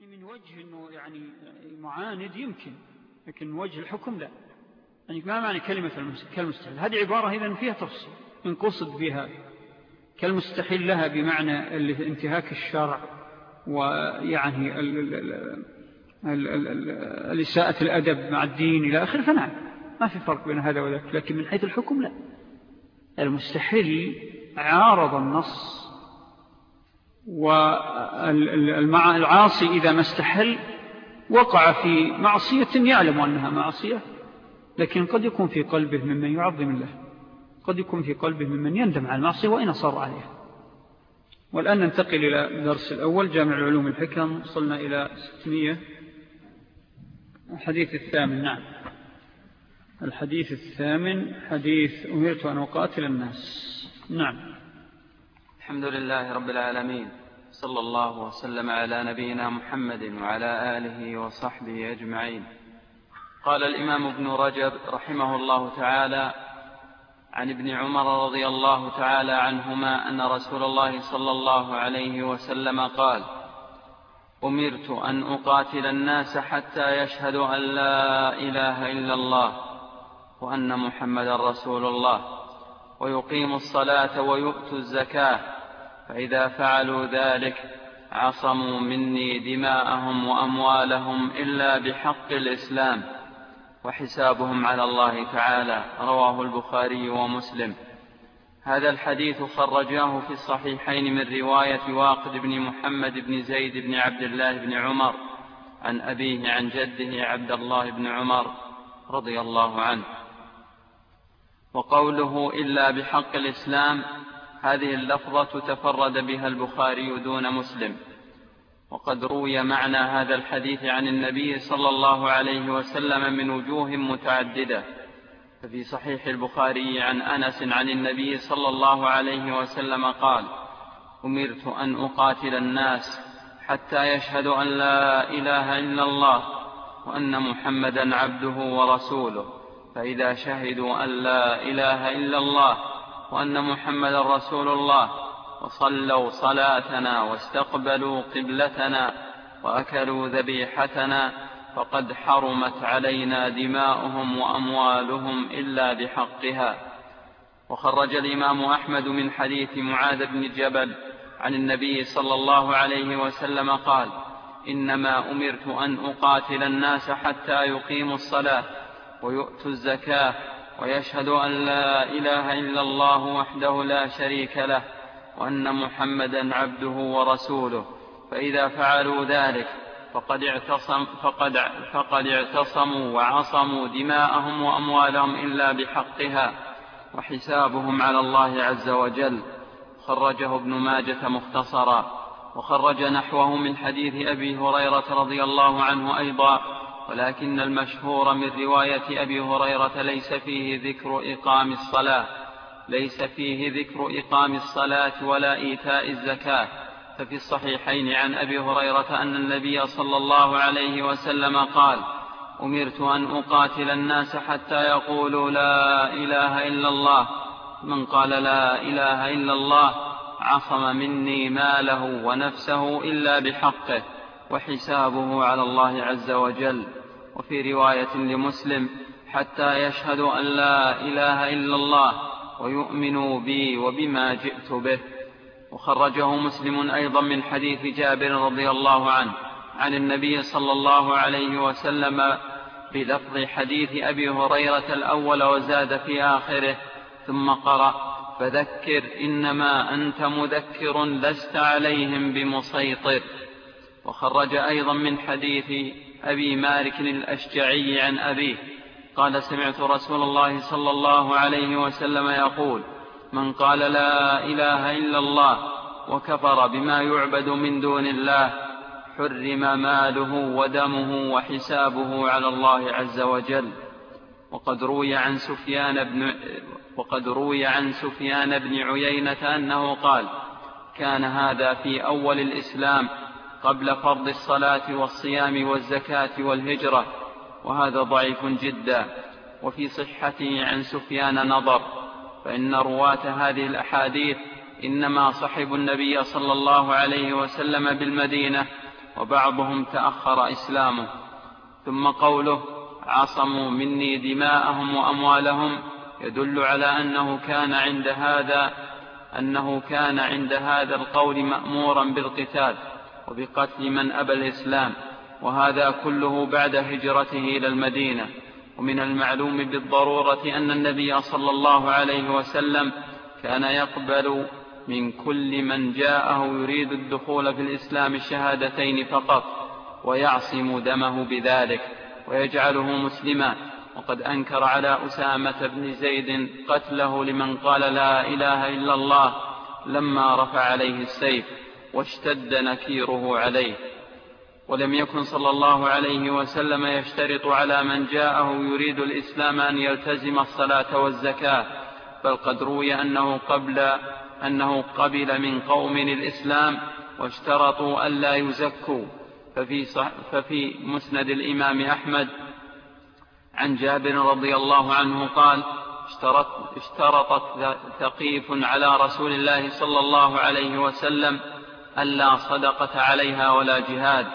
يعني من وجه أنه يعني معاند يمكن لكن من وجه الحكم لا. يعني ما معنى كلمة كالمستحيل. هذه عبارة إذن فيها تفصيل إن قصد بها. كالمستحيل لها بمعنى انتهاك الشرع ويعني الإساءة الأدب مع الدين إلى آخر فنعم ما في فرق بين هذا وذاك لكن من حيث الحكم لا. المستحيل عارض النص والعاصي إذا ما استحل وقع في معصية يعلم أنها معصية لكن قد يكون في قلبه ممن يعظم الله قد يكون في قلبه ممن يندم على المعصية وإن صار عليها والآن ننتقل إلى الدرس الأول جامع العلوم الحكم وصلنا إلى 600 الحديث الثامن نعم. الحديث الثامن حديث أمرت أن أقاتل الناس. نعم. الحمد لله رب العالمين صلى الله وسلم على نبينا محمد وعلى آله وصحبه أجمعين. قال الإمام ابن رجب رحمه الله تعالى عن ابن عمر رضي الله تعالى عنهما أن رسول الله صلى الله عليه وسلم قال أمرت أن أقاتل الناس حتى يشهدوا أن لا إله إلا الله وأن محمد رسول الله ويقيموا الصلاة ويؤتوا الزكاة فإذا فعلوا ذلك عصموا مني دماءهم وأموالهم إلا بحق الإسلام وحسابهم على الله تعالى رواه البخاري ومسلم. هذا الحديث خرجاه في الصحيحين من رواية واقد بن محمد بن زيد بن عبد الله بن عمر عن أبيه عن جده عبد الله بن عمر رضي الله عنه. وقوله إلا بحق الإسلام هذه اللفظة تفرد بها البخاري دون مسلم. وقد روي معنى هذا الحديث عن النبي صلى الله عليه وسلم من وجوه متعددة. ففي صحيح البخاري عن أنس عن النبي صلى الله عليه وسلم قال أمرت أن أقاتل الناس حتى يشهدوا أن لا إله إلا الله وأن محمدا عبده ورسوله فإذا شهدوا أن لا إله إلا الله وأن محمدا رسول الله وصلوا صلاتنا واستقبلوا قبلتنا وأكلوا ذبيحتنا فقد حرمت علينا دماؤهم وأموالهم إلا بحقها. وخرج الإمام أحمد من حديث معاذ بن جبل عن النبي صلى الله عليه وسلم قال إنما أمرت أن أقاتل الناس حتى يقيموا الصلاة ويؤتوا الزكاة ويشهدوا أن لا إله إلا الله وحده لا شريك له وأن محمدا عبده ورسوله. فإذا فعلوا ذلك فقد, اعتصم فقد, فقد اعتصموا وعصموا دماءهم وأموالهم إلا بحقها وحسابهم على الله عز وجل. خرجه ابن ماجة مختصرا. وخرج نحوه من حديث أبي هريرة رضي الله عنه أيضا. ولكن المشهور من رواية أبي هريرة ليس فيه ذكر إقام الصلاة ليس فيه ذكر إقام الصلاة ولا إيتاء الزكاة. ففي الصحيحين عن أبي هريرة أن النبي صلى الله عليه وسلم قال أمرت أن أقاتل الناس حتى يقولوا لا إله إلا الله من قال لا إله إلا الله عصم مني ماله ونفسه إلا بحقه وحسابه على الله عز وجل. وفي رواية لمسلم حتى يشهدوا أن لا إله إلا الله ويؤمنوا بي وبما جئت به. وخرجه مسلم أيضا من حديث جابر رضي الله عنه عن النبي صلى الله عليه وسلم بلفظ حديث أبي هريرة الأول وزاد في آخره ثم قرأ فذكر إنما أنت مذكر لست عليهم بمسيطر. وخرج أيضا من حديث أبي مالك الأشجعي عن أبيه. قال سمعت رسول الله صلى الله عليه وسلم يقول من قال لا إله إلا الله وكفر بما يعبد من دون الله حرم ماله ودمه وحسابه على الله عز وجل. وقد روي عن سفيان بن وقد روي عن سفيان بن عيينة أنه قال كان هذا في أول الإسلام قبل فرض الصلاة والصيام والزكاة والهجرة وهذا ضعيف جدا. وفي صحته عن سفيان نظر فإن رواة هذه الأحاديث إنما صحبوا النبي صلى الله عليه وسلم بالمدينة وبعضهم تأخر إسلامه. ثم قوله عصموا مني دماءهم وأموالهم يدل على أنه كان عند هذا أنه كان عند هذا القول مأمورا بالقتال. وبقتل من أبى الإسلام وهذا كله بعد هجرته إلى المدينة. ومن المعلوم بالضرورة أن النبي صلى الله عليه وسلم كان يقبل من كل من جاءه يريد الدخول في الإسلام الشهادتين فقط ويعصم دمه بذلك ويجعله مسلما. وقد أنكر على أسامة بن زيد قتله لمن قال لا إله إلا الله لما رفع عليه السيف. واشتد نكيره عليه. ولم يكن صلى الله عليه وسلم يشترط على من جاءه يريد الإسلام أن يلتزم الصلاة والزكاة بل قد روي أنه قبل أنه قبل من قوم الإسلام واشترطوا ألا يزكوا. ففي, صح ففي مسند الإمام أحمد عن جابر رضي الله عنه قال اشترط اشترطت ثقيف على رسول الله صلى الله عليه وسلم ألا صدقة عليها ولا جهاد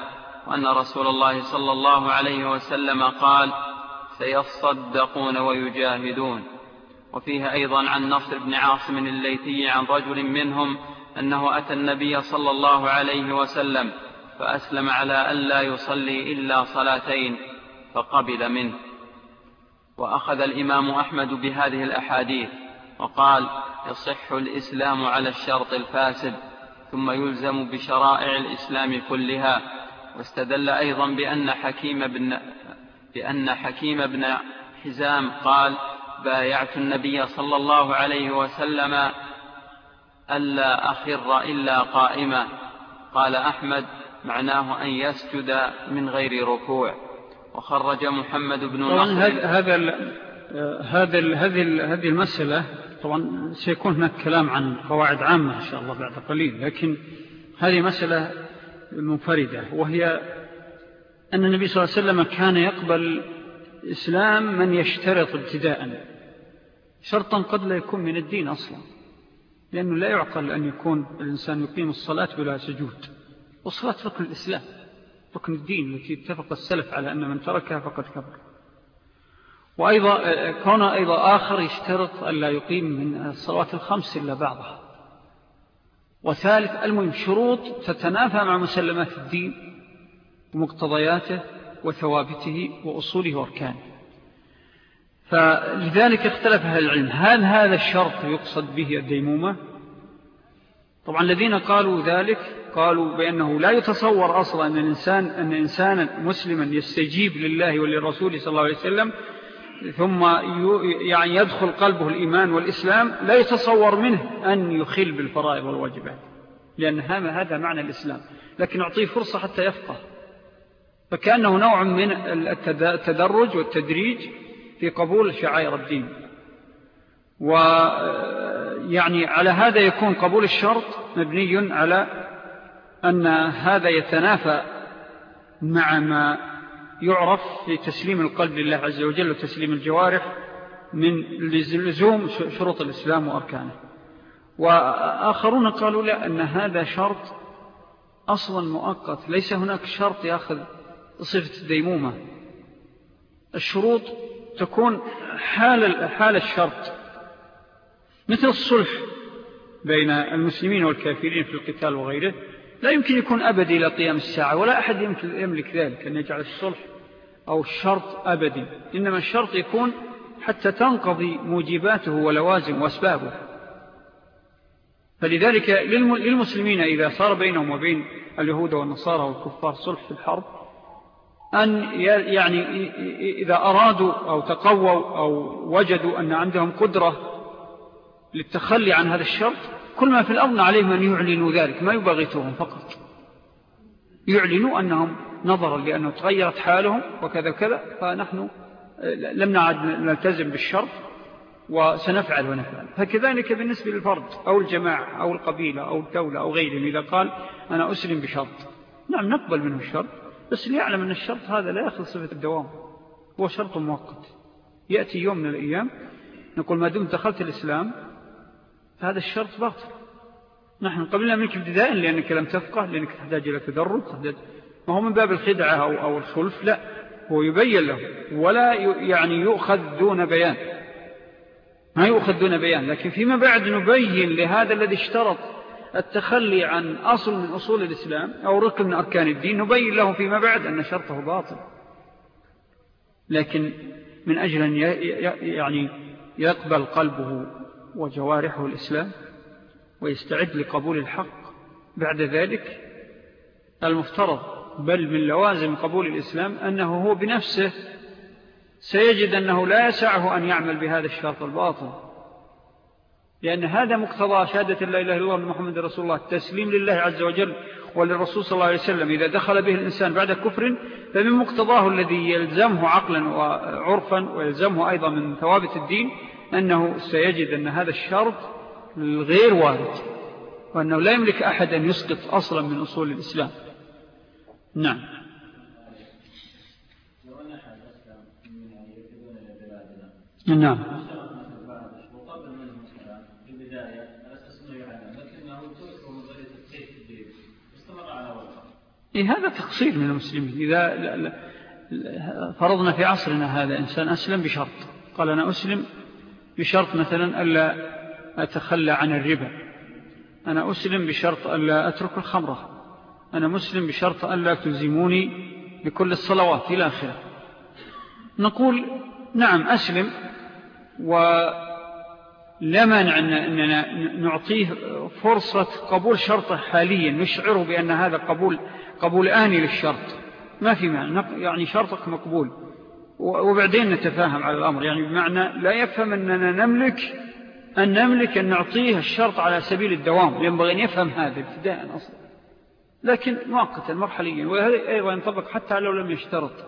وأن رسول الله صلى الله عليه وسلم قال سيصدقون ويجاهدون وفيه أيضا عن نصر بن عاصم الليثي عن رجل منهم أنه أتى النبي صلى الله عليه وسلم فأسلم على أن لا يصلي إلا صلاتين فقبل منه. وأخذ الإمام أحمد بهذه الأحاديث وقال يصح الإسلام على الشرط الفاسد ثم يلزم بشرائع الإسلام كلها. واستدل أيضا بأن حكيم بن, بأن حكيم بن حزام قال بايعت النبي صلى الله عليه وسلم ألا أخر إلا قائما. قال أحمد معناه أن يسجد من غير ركوع. وخرج محمد بن طبعا هذا هذا هذه هذه المسألة طبعا سيكون هناك كلام عن قواعد عامة إن شاء الله بعد قليل لكن هذه مسألة منفردة وهي أن النبي صلى الله عليه وسلم كان يقبل إسلام من يشترط ابتداء شرطا قد لا يكون من الدين أصلا لأنه لا يعقل أن يكون الإنسان يقيم الصلاة بلا سجود والصلاة ركن الإسلام ركن الدين التي اتفق السلف على أن من تركها فقد كبر وأيضا كون أيضا آخر يشترط أن لا يقيم من الصلوات الخمس إلا بعضها. وثالث المهم شروط تتنافى مع مسلمات الدين ومقتضياته وثوابته وأصوله وأركانه. فلذلك اختلف أهل العلم. هل هذا الشرط يقصد به الديمومة؟ طبعا الذين قالوا ذلك قالوا بأنه لا يتصور أصلا أن الإنسان أن إنسانا مسلما يستجيب لله وللرسول صلى الله عليه وسلم ثم يعني يدخل قلبه الإيمان والإسلام لا يتصور منه أن يخل بالفرائض والواجبات لأن هذا معنى الإسلام. لكن أعطيه فرصة حتى يفقه. فكأنه نوع من التدرج والتدريج في قبول شعائر الدين. ويعني على هذا يكون قبول الشرط مبني على أن هذا يتنافى مع ما يعرف في تسليم القلب لله عز وجل وتسليم الجوارح من لزوم شروط الإسلام وأركانه. وآخرون قالوا لا أن هذا شرط أصلا مؤقت. ليس هناك شرط يأخذ صفة الديمومة الشروط تكون حال, حال الشرط. مثل الصلح بين المسلمين والكافرين في القتال وغيره. لا يمكن يكون أبدي إلى قيام الساعة ولا أحد يملك ذلك أن يجعل الصلح أو الشرط أبدي. إنما الشرط يكون حتى تنقضي موجباته ولوازم وأسبابه. فلذلك للمسلمين إذا صار بينهم وبين اليهود والنصارى والكفار صلح في الحرب أن يعني إذا أرادوا أو تقووا أو وجدوا أن عندهم قدرة للتخلي عن هذا الشرط كل ما في الأرض عليهم أن يعلنوا ذلك ما يبغتهم فقط. يعلنوا أنهم نظرا لأنه تغيرت حالهم وكذا وكذا فنحن لم نعد نلتزم بالشرط وسنفعل ونفعل. فكذلك بالنسبة للفرد أو الجماعة أو القبيلة أو الدولة أو غيرهم إذا قال أنا أسلم بشرط. نعم نقبل منه الشرط بس ليعلم أن الشرط هذا لا يأخذ صفة الدوام. هو شرط مؤقت. يأتي يوم من الأيام نقول ما دمت دخلت الإسلام فهذا الشرط باطل. نحن قبلنا منك ابتداء لأنك لم تفقه لأنك تحتاج إلى تدرج تحتاج ما هو من باب الخدعة أو, أو الخلف لا. هو يبين له ولا يعني يؤخذ دون بيان. ما يؤخذ دون بيان لكن فيما بعد نبين لهذا الذي اشترط التخلي عن أصل من أصول الإسلام أو ركن من أركان الدين نبين له فيما بعد أن شرطه باطل. لكن من أجل أن يعني يقبل قلبه وجوارحه الإسلام ويستعد لقبول الحق بعد ذلك المفترض بل من لوازم قبول الإسلام أنه هو بنفسه سيجد أنه لا يسعه أن يعمل بهذا الشرط الباطل. لأن هذا مقتضى شهادة لا إله إلا الله محمد رسول الله التسليم لله عز وجل وللرسول صلى الله عليه وسلم. إذا دخل به الإنسان بعد كفر فمن مقتضاه الذي يلزمه عقلا وعرفا ويلزمه أيضا من ثوابت الدين أنه سيجد أن هذا الشرط غير وارد وأنه لا يملك أحد أن يسقط أصلا من أصول الإسلام. نعم. نعم. إيه هذا تقصير من المسلمين. إذا فرضنا في عصرنا هذا إنسان أسلم بشرط. قال أنا أسلم بشرط مثلا ألا أتخلى عن الربا. أنا أسلم بشرط ألا أترك الخمرة أنا مسلم بشرط ألا تلزموني بكل الصلوات إلى آخره. نقول نعم أسلم ولا مانع أننا نعطيه فرصة قبول شرطه حاليا. نشعره بأن هذا قبول, قبول آني للشرط. ما في معنى يعني شرطك مقبول. وبعدين نتفاهم على الأمر. يعني بمعنى لا يفهم أننا نملك أن نملك أن نعطيه الشرط على سبيل الدوام. ينبغي أن يفهم هذا ابتداء أصلا. لكن مؤقتا مرحليا. وهذا أيضا ينطبق حتى لو لم يشترط.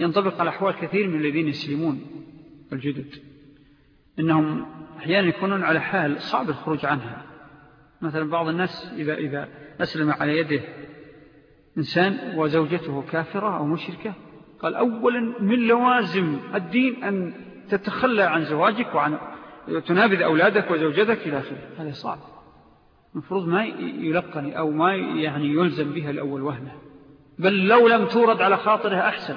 ينطبق على أحوال كثير من الذين يسلمون الجدد. إنهم أحيانا يكونون على حال صعب الخروج عنها. مثلا بعض الناس إذا, إذا أسلم على يده إنسان وزوجته كافرة أو مشركة قال أولا من لوازم الدين أن تتخلى عن زواجك وعن تنابذ أولادك وزوجتك إلى آخره. هذا صعب. المفروض ما يلقني أو ما يعني يلزم بها الأول وهنة بل لو لم تورد على خاطرها أحسن.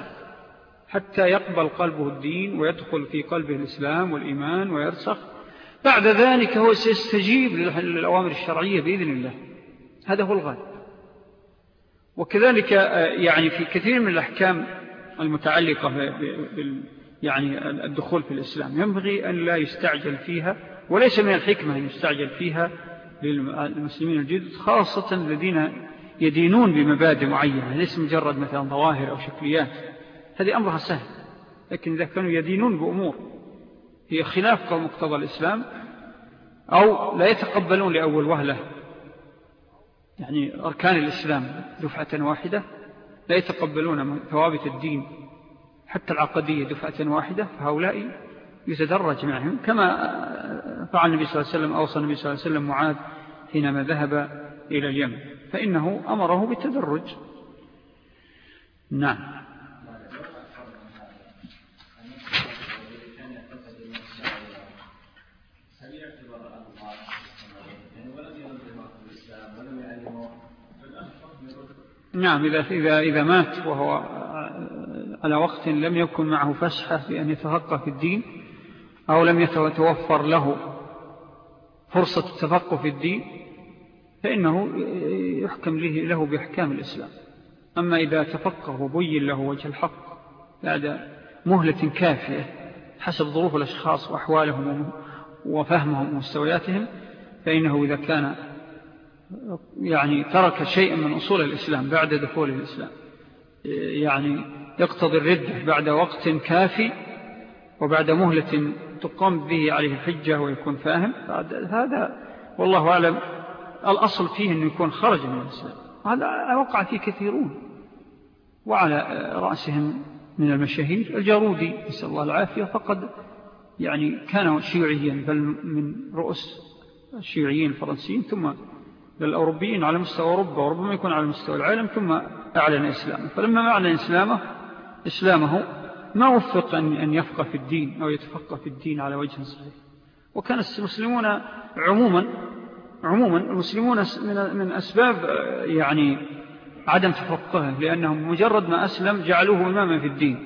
حتى يقبل قلبه الدين ويدخل في قلبه الإسلام والإيمان ويرسخ. بعد ذلك هو سيستجيب للأوامر الشرعية بإذن الله. هذا هو الغالب. وكذلك آه، يعني في كثير من الأحكام المتعلقة يعني الدخول في الإسلام. ينبغي أن لا يستعجل فيها وليس من الحكمة أن يستعجل فيها للمسلمين الجدد خاصة الذين يدينون بمبادئ معينة ليس مجرد مثلا ظواهر أو شكليات. هذه أمرها سهل لكن إذا كانوا يدينون بأمور هي خلاف مقتضى الإسلام أو لا يتقبلون لأول وهلة. يعني أركان الإسلام دفعة واحدة لا يتقبلون ثوابت الدين. حتى العقدية دفعة واحدة فهؤلاء يتدرج معهم. كما فعل النبي صلى الله عليه وسلم أوصى النبي صلى الله عليه وسلم معاذ حينما ذهب إلى اليمن. فإنه أمره بالتدرج. نعم. نعم إذا, إذا, إذا مات وهو على وقت لم يكن معه فسحة بأن يتفقه في الدين أو لم يتوفر له فرصة التفقه في الدين فإنه يحكم له بأحكام الإسلام. أما إذا تفقه وبين له وجه الحق بعد مهلة كافية حسب ظروف الأشخاص وأحوالهم وفهمهم ومستوياتهم فإنه إذا كان يعني ترك شيئا من أصول الإسلام بعد دخول الإسلام. يعني يقتضي الردة بعد وقت كافي وبعد مهلة تقام به عليه الحجة ويكون فاهم. هذا والله أعلم الأصل فيه أنه يكون خرج من الإسلام. هذا وقع فيه كثيرون وعلى رأسهم من المشاهير. الجارودي نسأل الله العافية فقد يعني كان شيوعيا بل من رؤس الشيوعيين الفرنسيين ثم للأوروبيين على مستوى أوروبا وربما يكون على مستوى العالم ثم أعلن إسلامه. فلما أعلن إسلامه إسلامه ما وفق أن يفقه في الدين أو يتفقه في الدين على وجه صحيح. وكان المسلمون عموما عموما المسلمون من أسباب يعني عدم تفقهه لأنهم مجرد ما أسلم جعلوه إماما في الدين.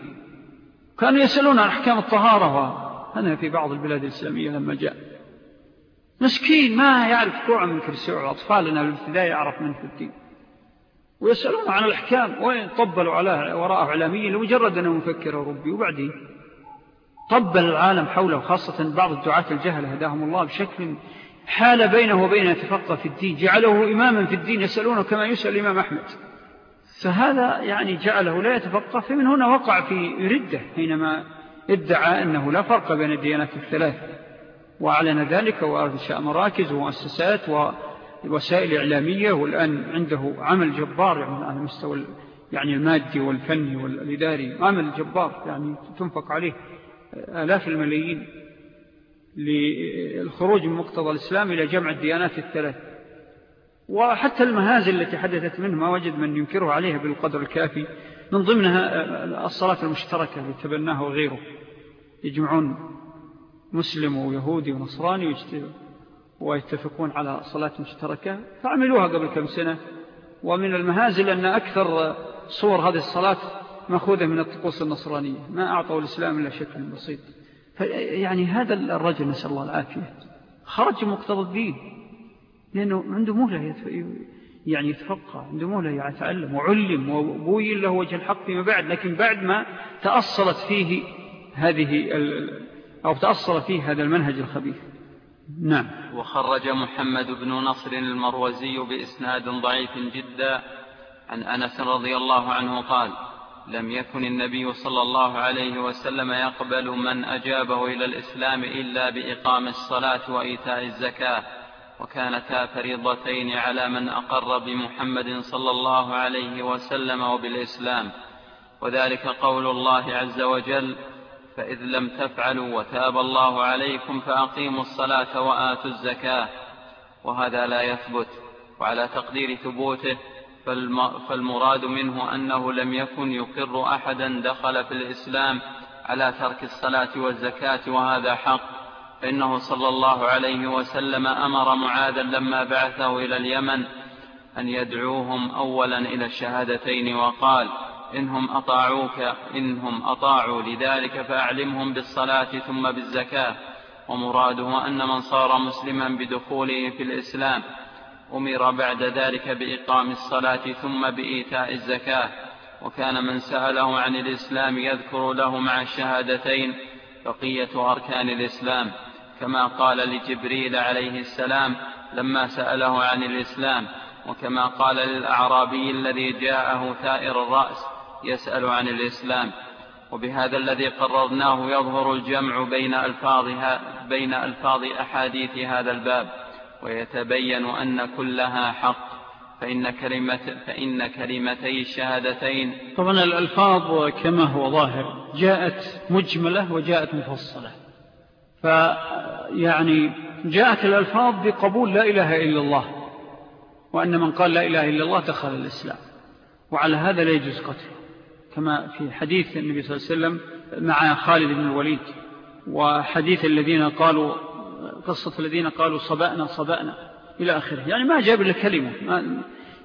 كانوا يسألون عن أحكام الطهارة هذا في بعض البلاد الإسلامية لما جاء. مسكين ما يعرف كوعا من كرسيع أطفالنا بالابتداء يعرف من في الدين. ويسألون عن الأحكام وين طبلوا على وراءه إعلاميا لمجرد أنه مفكر ربي وبعدين طبل العالم حوله خاصة بعض الدعاة الجهل هداهم الله بشكل حال بينه وبين يتفقه في الدين. جعله إماما في الدين يسألونه كما يسأل الإمام أحمد. فهذا يعني جعله لا يتفقه فمن هنا وقع في ردة حينما ادعى أنه لا فرق بين الديانات الثلاث. وأعلن ذلك وأرشاء مراكز ومؤسسات ووسائل إعلامية والآن عنده عمل جبار يعني على مستوى يعني المادي والفني والإداري عمل جبار يعني تنفق عليه آلاف الملايين للخروج من مقتضى الإسلام إلى جمع الديانات الثلاث. وحتى المهازل التي حدثت منه ما وجد من ينكره عليها بالقدر الكافي من ضمنها الصلاة المشتركة اللي تبناها وغيره يجمعون مسلم ويهودي ونصراني ويتفقون على صلاة مشتركة فعملوها قبل كم سنة. ومن المهازل أن أكثر صور هذه الصلاة مأخوذة من الطقوس النصرانية ما أعطوا الإسلام إلا شكل بسيط. يعني هذا الرجل نسأل الله العافية خرج مقتضى الدين لأنه عنده مهلة يعني يتفقه عنده مهلة يتعلم وعلم وبوين له وجه الحق فيما بعد لكن بعد ما تأصلت فيه هذه أو تأصل فيه هذا المنهج الخبيث. نعم. وخرج محمد بن نصر المروزي بإسناد ضعيف جدا. عن أنس رضي الله عنه قال لم يكن النبي صلى الله عليه وسلم يقبل من أجابه إلى الإسلام إلا بإقام الصلاة وإيتاء الزكاة. وكانتا فريضتين على من أقر بمحمد صلى الله عليه وسلم وبالإسلام. وذلك قول الله عز وجل فإذ لم تفعلوا وتاب الله عليكم فأقيموا الصلاة وآتوا الزكاة. وهذا لا يثبت. وعلى تقدير ثبوته فالمراد منه أنه لم يكن يقر أحدا دخل في الإسلام على ترك الصلاة والزكاة وهذا حق. فإنه صلى الله عليه وسلم أمر معاذا لما بعثه إلى اليمن أن يدعوهم أولا إلى الشهادتين وقال إنهم أطاعوك إنهم أطاعوا لذلك فأعلمهم بالصلاة ثم بالزكاة. ومراده أن من صار مسلما بدخوله في الإسلام أمر بعد ذلك بإقام الصلاة ثم بإيتاء الزكاة. وكان من سأله عن الإسلام يذكر له مع الشهادتين بقية أركان الإسلام. كما قال لجبريل عليه السلام لما سأله عن الإسلام وكما قال للأعرابي الذي جاءه ثائر الرأس يسأل عن الإسلام وبهذا الذي قررناه يظهر الجمع بين ألفاظها بين ألفاظ أحاديث هذا الباب ويتبين أن كلها حق فإن, كلمة فإن كلمتي الشهادتين. طبعا الألفاظ كما هو ظاهر جاءت مجملة وجاءت مفصلة. فيعني جاءت الألفاظ بقبول لا إله إلا الله وأن من قال لا إله إلا الله دخل الإسلام وعلى هذا لا يجوز قتله. كما في حديث النبي صلى الله عليه وسلم مع خالد بن الوليد وحديث الذين قالوا قصة الذين قالوا صبأنا صبأنا إلى آخره. يعني ما جاب إلا كلمة.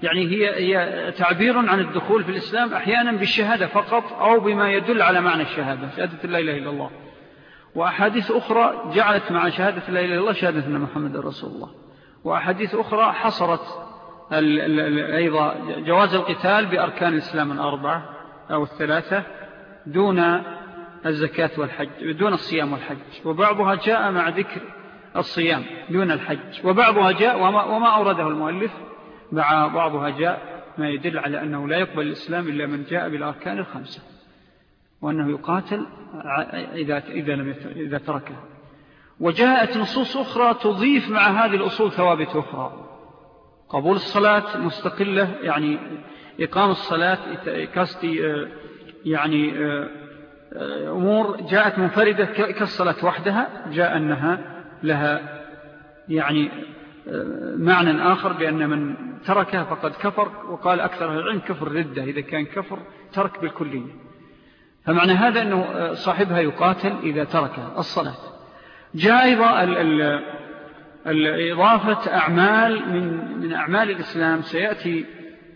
يعني هي, هي تعبير عن الدخول في الإسلام أحيانا بالشهادة فقط أو بما يدل على معنى الشهادة شهادة لا إله إلا الله. وأحاديث أخرى جعلت مع شهادة لا إله إلا الله شهادة أن محمد رسول الله. وأحاديث أخرى حصرت أيضا جواز القتال بأركان الإسلام الأربعة. أو الثلاثة دون الزكاة والحج دون الصيام والحج. وبعضها جاء مع ذكر الصيام دون الحج. وبعضها جاء وما, وما أورده المؤلف مع بعضها جاء ما يدل على أنه لا يقبل الإسلام إلا من جاء بالأركان الخمسة وأنه يقاتل إذا, إذا, لم إذا تركه. وجاءت نصوص أخرى تضيف مع هذه الأصول ثوابت أخرى. قبول الصلاة مستقلة يعني إقام الصلاة كاستي يعني أمور جاءت منفردة كالصلاة وحدها جاء أنها لها يعني معنى آخر بأن من تركها فقد كفر وقال أكثر العلم كفر ردة إذا كان كفر ترك بالكلية. فمعنى هذا أنه صاحبها يقاتل إذا ترك الصلاة. جاء أيضا الإضافة أعمال من, من أعمال الإسلام سيأتي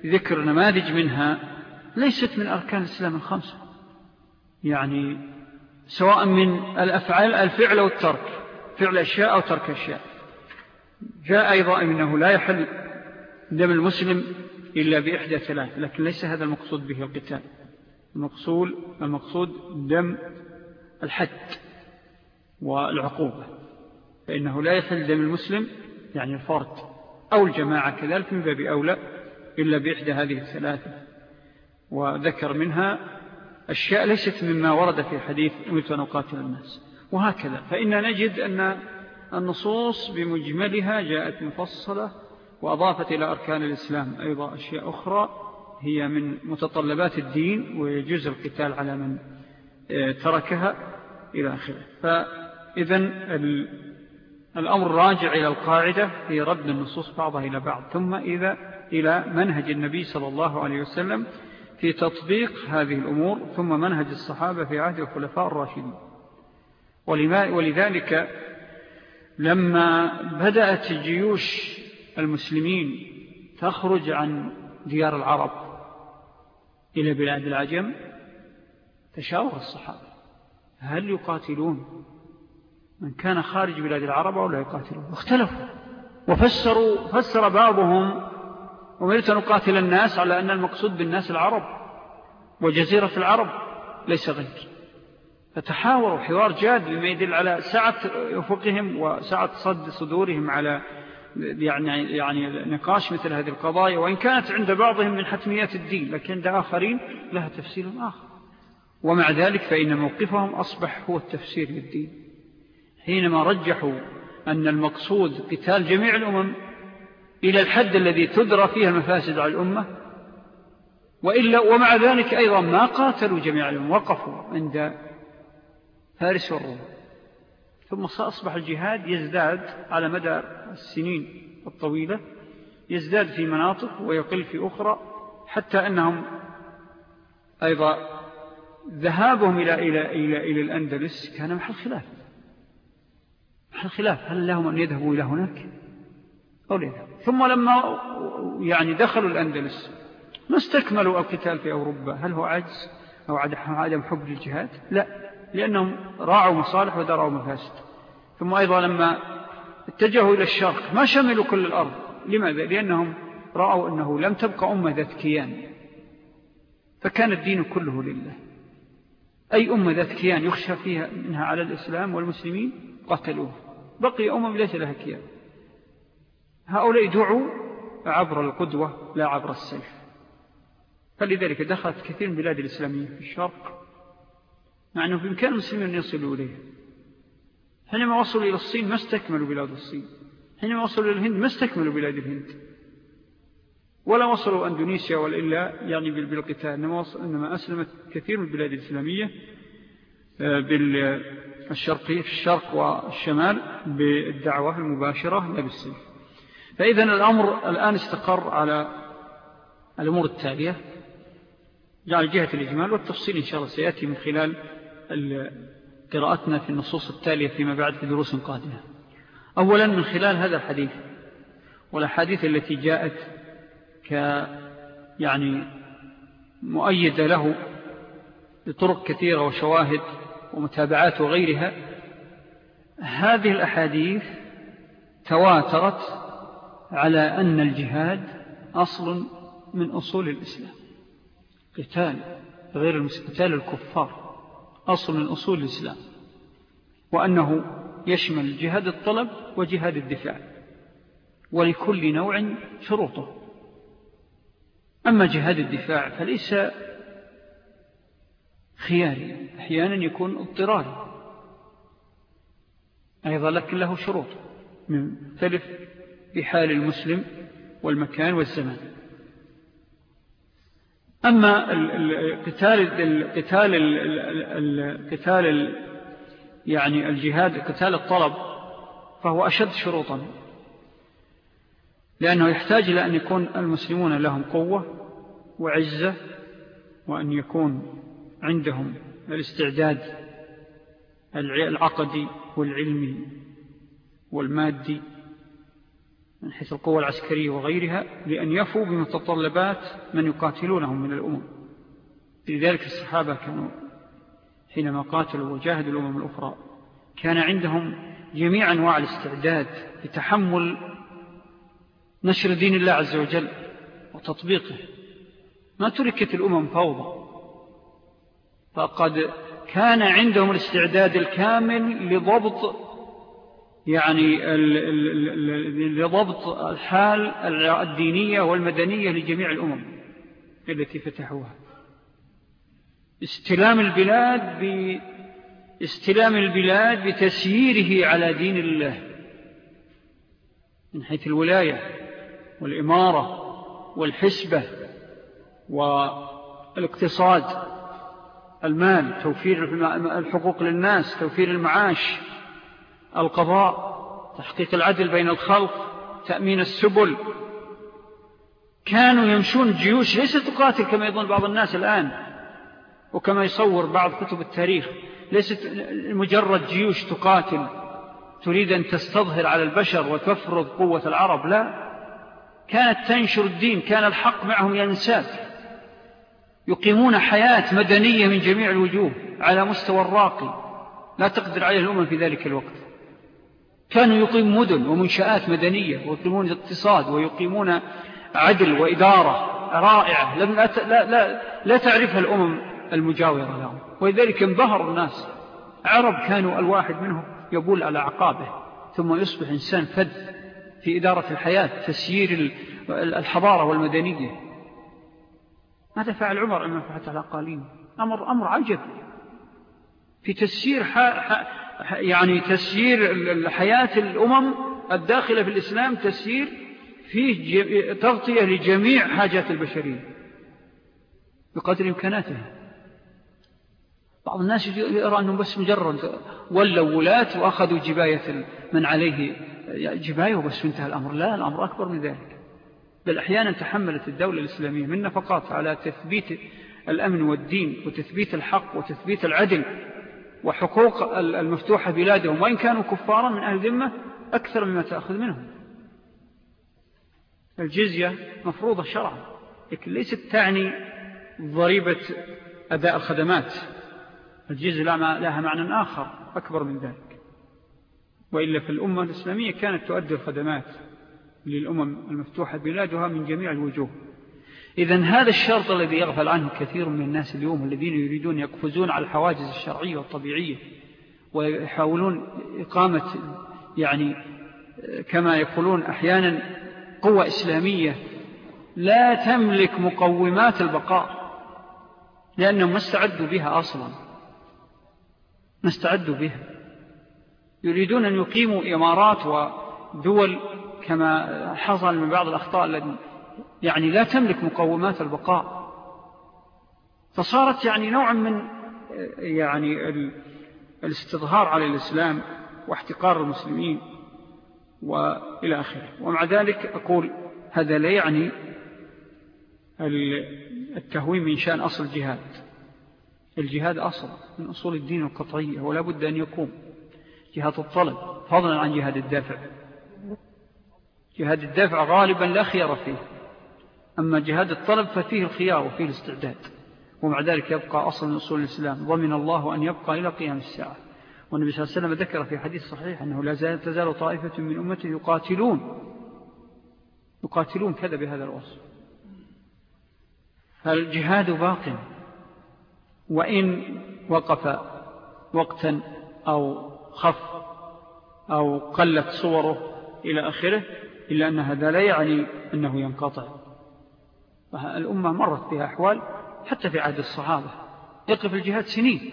ذكر نماذج منها ليست من أركان الإسلام الخمسة. يعني سواء من الأفعال الفعل أو الترك فعل أشياء أو ترك أشياء. جاء أيضا أنه لا يحل دم المسلم إلا بإحدى ثلاث لكن ليس هذا المقصود به القتال. المقصود, المقصود دم الحد والعقوبة. فإنه لا يحل دم المسلم يعني الفرد أو الجماعة كذلك من باب أولى. إلا بإحدى هذه الثلاثة وذكر منها أشياء ليست مما ورد في حديث أمرت أن أقاتل الناس. وهكذا فإن نجد أن النصوص بمجملها جاءت مفصلة وأضافت إلى أركان الإسلام أيضا أشياء أخرى هي من متطلبات الدين ويجوز القتال على من آه، تركها إلى آخره. فإذن الأمر راجع إلى القاعدة في رد النصوص بعضها إلى بعض. ثم إذا إلى منهج النبي صلى الله عليه وسلم في تطبيق هذه الأمور ثم منهج الصحابة في عهد الخلفاء الراشدين. ولذلك لما بدأت جيوش المسلمين تخرج عن ديار العرب إلى بلاد العجم تشاور الصحابة هل يقاتلون؟ من كان خارج بلاد العرب أو لا يقاتلون؟ اختلفوا وفسروا فسر بعضهم ومرت نقاتل الناس على أن المقصود بالناس العرب وجزيرة العرب ليس غير. فتحاوروا حوار جاد بما يدل على سعة أفقهم وسعة صد صدورهم على يعني, يعني نقاش مثل هذه القضايا وإن كانت عند بعضهم من حتميات الدين لكن عند آخرين لها تفسير آخر. ومع ذلك فإن موقفهم أصبح هو التفسير للدين. حينما رجحوا أن المقصود قتال جميع الأمم إلى الحد الذي تدرى فيها المفاسد على الأمة وإلا ومع ذلك أيضا ما قاتلوا جميع وقفوا عند فارس والروم. ثم أصبح الجهاد يزداد على مدى السنين الطويلة يزداد في مناطق ويقل في أخرى حتى أنهم أيضا ذهابهم إلى, إلى, إلى, إلى الأندلس كان محل خلاف. محل خلاف. هل لهم أن يذهبوا إلى هناك؟ أو لا ثم لما يعني دخلوا الأندلس ما استكملوا القتال في أوروبا؟ هل هو عجز أو عدم حب للجهاد؟ لا لأنهم راعوا مصالح ودرعوا مفاسد. ثم أيضا لما اتجهوا إلى الشرق ما شملوا كل الأرض. لماذا؟ لأنهم رأوا أنه لم تبقى أمة ذات كيان. فكان الدين كله لله. أي أمة ذات كيان يخشى فيها منها على الإسلام والمسلمين؟ قتلوه. بقي أمم ليس لها كيان. هؤلاء دعوا عبر القدوة لا عبر السيف فلذلك دخلت كثير من بلاد الإسلامية في الشرق مع أنه بإمكان المسلمين أن يصلوا إليها. حينما وصلوا إلى الصين ما استكملوا بلاد الصين. حينما وصلوا إلى الهند ما استكملوا بلاد الهند. ولا وصلوا أندونيسيا ولا إلا يعني بالقتال إنما, إنما أسلمت كثير من البلاد الإسلامية آه، بالشرقي في الشرق والشمال بالدعوة المباشرة لا بالسيف فإذا الأمر الآن استقر على الأمور التالية. جعل جهة الإجمال والتفصيل إن شاء الله سيأتي من خلال قراءتنا في النصوص التالية فيما بعد في دروس قادمة. أولا من خلال هذا الحديث والأحاديث التي جاءت ك يعني مؤيدة له بطرق كثيرة وشواهد ومتابعات وغيرها هذه الأحاديث تواترت على أن الجهاد أصل من أصول الإسلام. قتال غير قتال الكفار أصل من أصول الإسلام. وأنه يشمل جهاد الطلب وجهاد الدفاع ولكل نوع شروطه. أما جهاد الدفاع فليس خياري أحيانا يكون اضطراري أيضا لكن له شروط مختلف بحال المسلم والمكان والزمان. أما القتال القتال القتال يعني الجهاد قتال الطلب فهو أشد شروطا. لأنه يحتاج إلى أن يكون المسلمون لهم قوة وعزة وأن يكون عندهم الاستعداد العقدي والعلمي والمادي من حيث القوة العسكرية وغيرها لأن يفوا بمتطلبات من يقاتلونهم من الأمم. لذلك الصحابة كانوا حينما قاتلوا وجاهدوا الأمم الأخرى كان عندهم جميع أنواع الاستعداد لتحمل نشر دين الله عز وجل وتطبيقه. ما تركت الأمم فوضى. فقد كان عندهم الاستعداد الكامل لضبط يعني لضبط الحال الدينية والمدنية لجميع الأمم التي فتحوها. استلام البلاد باستلام البلاد بتسييره على دين الله. من حيث الولاية والإمارة والحسبة والاقتصاد المال توفير الحقوق للناس توفير المعاش. القضاء تحقيق العدل بين الخلق تأمين السبل. كانوا يمشون جيوش ليست تقاتل كما يظن بعض الناس الآن وكما يصور بعض كتب التاريخ ليست مجرد جيوش تقاتل تريد أن تستظهر على البشر وتفرض قوة العرب لا. كانت تنشر الدين كان الحق معهم ينساب يقيمون حياة مدنية من جميع الوجوه على مستوى الراقي. لا تقدر عليه الأمم في ذلك الوقت. كانوا يقيم مدن ومنشآت مدنية ويقيمون اقتصاد ويقيمون عدل وإدارة رائعة. لم لا, لا, لا, تعرفها الأمم المجاورة لهم ولذلك انبهر الناس. عرب كانوا الواحد منهم يبول على عقابه ثم يصبح إنسان فد في إدارة الحياة تسيير الحضارة والمدنية. ماذا فعل عمر؟ أمام فتح الأقاليم أمر, أمر عجب. في تسيير يعني تسيير حياة الأمم الداخلة في الإسلام تسيير فيه تغطية لجميع حاجات البشرية بقدر إمكاناتها. بعض الناس يرى أنهم بس مجرد ولوا ولاة وأخذوا جباية من عليه. جباية وبس انتهى الأمر. لا الأمر أكبر من ذلك. بل أحيانا تحملت الدولة الإسلامية من نفقات على تثبيت الأمن والدين وتثبيت الحق وتثبيت العدل وحقوق المفتوحة بلادهم وإن كانوا كفارا من أهل ذمة أكثر مما تأخذ منهم. الجزية مفروضة شرعا لكن ليست تعني ضريبة أداء الخدمات. الجزية لها معنى آخر أكبر من ذلك. وإلا في الأمة الإسلامية كانت تؤدي الخدمات للأمم المفتوحة بلادها من جميع الوجوه. إذا هذا الشرط الذي يغفل عنه كثير من الناس اليوم الذين يريدون يقفزون على الحواجز الشرعية والطبيعية ويحاولون إقامة يعني كما يقولون أحيانا قوة إسلامية لا تملك مقومات البقاء لأنهم ما استعدوا بها أصلا. ما استعدوا بها. يريدون أن يقيموا إمارات ودول كما حصل من بعض الأخطاء التي يعني لا تملك مقومات البقاء. فصارت يعني نوعا من يعني الاستظهار على الإسلام واحتقار المسلمين وإلى آخره. ومع ذلك أقول هذا لا يعني التهويم من شأن أصل الجهاد. الجهاد أصل من أصول الدين القطعية ولا بد أن يقوم. جهاد الطلب فضلا عن جهاد الدافع جهاد الدافع غالبا لا خيار فيه. أما جهاد الطلب ففيه الخيار وفيه الاستعداد. ومع ذلك يبقى أصل من أصول الإسلام. ضمن الله أن يبقى إلى قيام الساعة. والنبي صلى الله عليه وسلم ذكر في حديث صحيح أنه لا زال تزال طائفة من أمته يقاتلون. يقاتلون كذا بهذا الوصف. فالجهاد باق. وإن وقف وقتا أو خف أو قلت صوره إلى آخره إلا أن هذا لا يعني أنه ينقطع. الأمة مرت بها أحوال حتى في عهد الصحابة. يقف الجهاد سنين.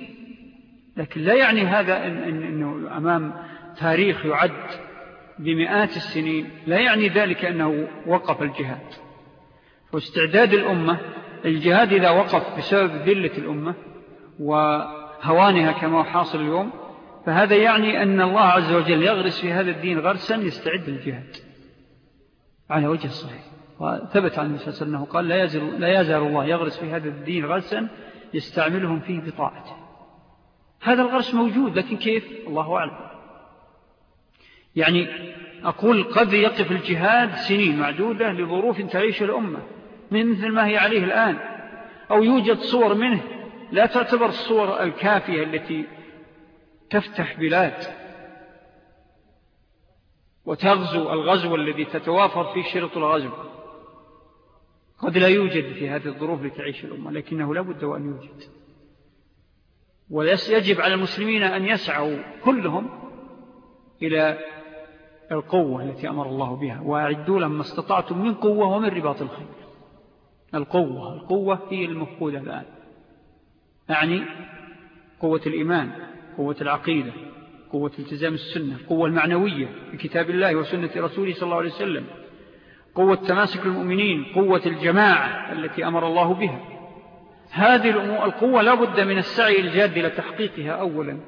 لكن لا يعني هذا إن إن إنه أمام تاريخ يعد بمئات السنين. لا يعني ذلك أنه وقف الجهاد. واستعداد الأمة الجهاد إذا وقف بسبب ذلة الأمة وهوانها كما حاصل اليوم فهذا يعني أن الله عز وجل يغرس في هذا الدين غرسا يستعد الجهاد على وجه الصحيح. وثبت عن النبي صلى أنه قال لا يزال, لا يزال الله يغرس في هذا الدين غرسا يستعملهم فيه بطاعته. هذا الغرس موجود لكن كيف؟ الله أعلم. يعني أقول قد يقف الجهاد سنين معدودة لظروف تعيش الأمة مثل ما هي عليه الآن أو يوجد صور منه. لا تعتبر الصور الكافية التي تفتح بلاد وتغزو الغزو الذي تتوافر فيه شرط الغزو. قد لا يوجد في هذه الظروف لتعيش الأمة لكنه لا بد وأن يوجد. ويجب على المسلمين أن يسعوا كلهم إلى القوة التي أمر الله بها وأعدوا لما استطعتم من قوة ومن رباط الخير. القوة القوة هي المفقودة الآن. أعني قوة الإيمان قوة العقيدة قوة التزام السنة القوة المعنوية في كتاب الله وسنة رسوله صلى الله عليه وسلم. قوة تماسك المؤمنين قوة الجماعة التي أمر الله بها. هذه القوة لا بد من السعي الجاد لتحقيقها أولا.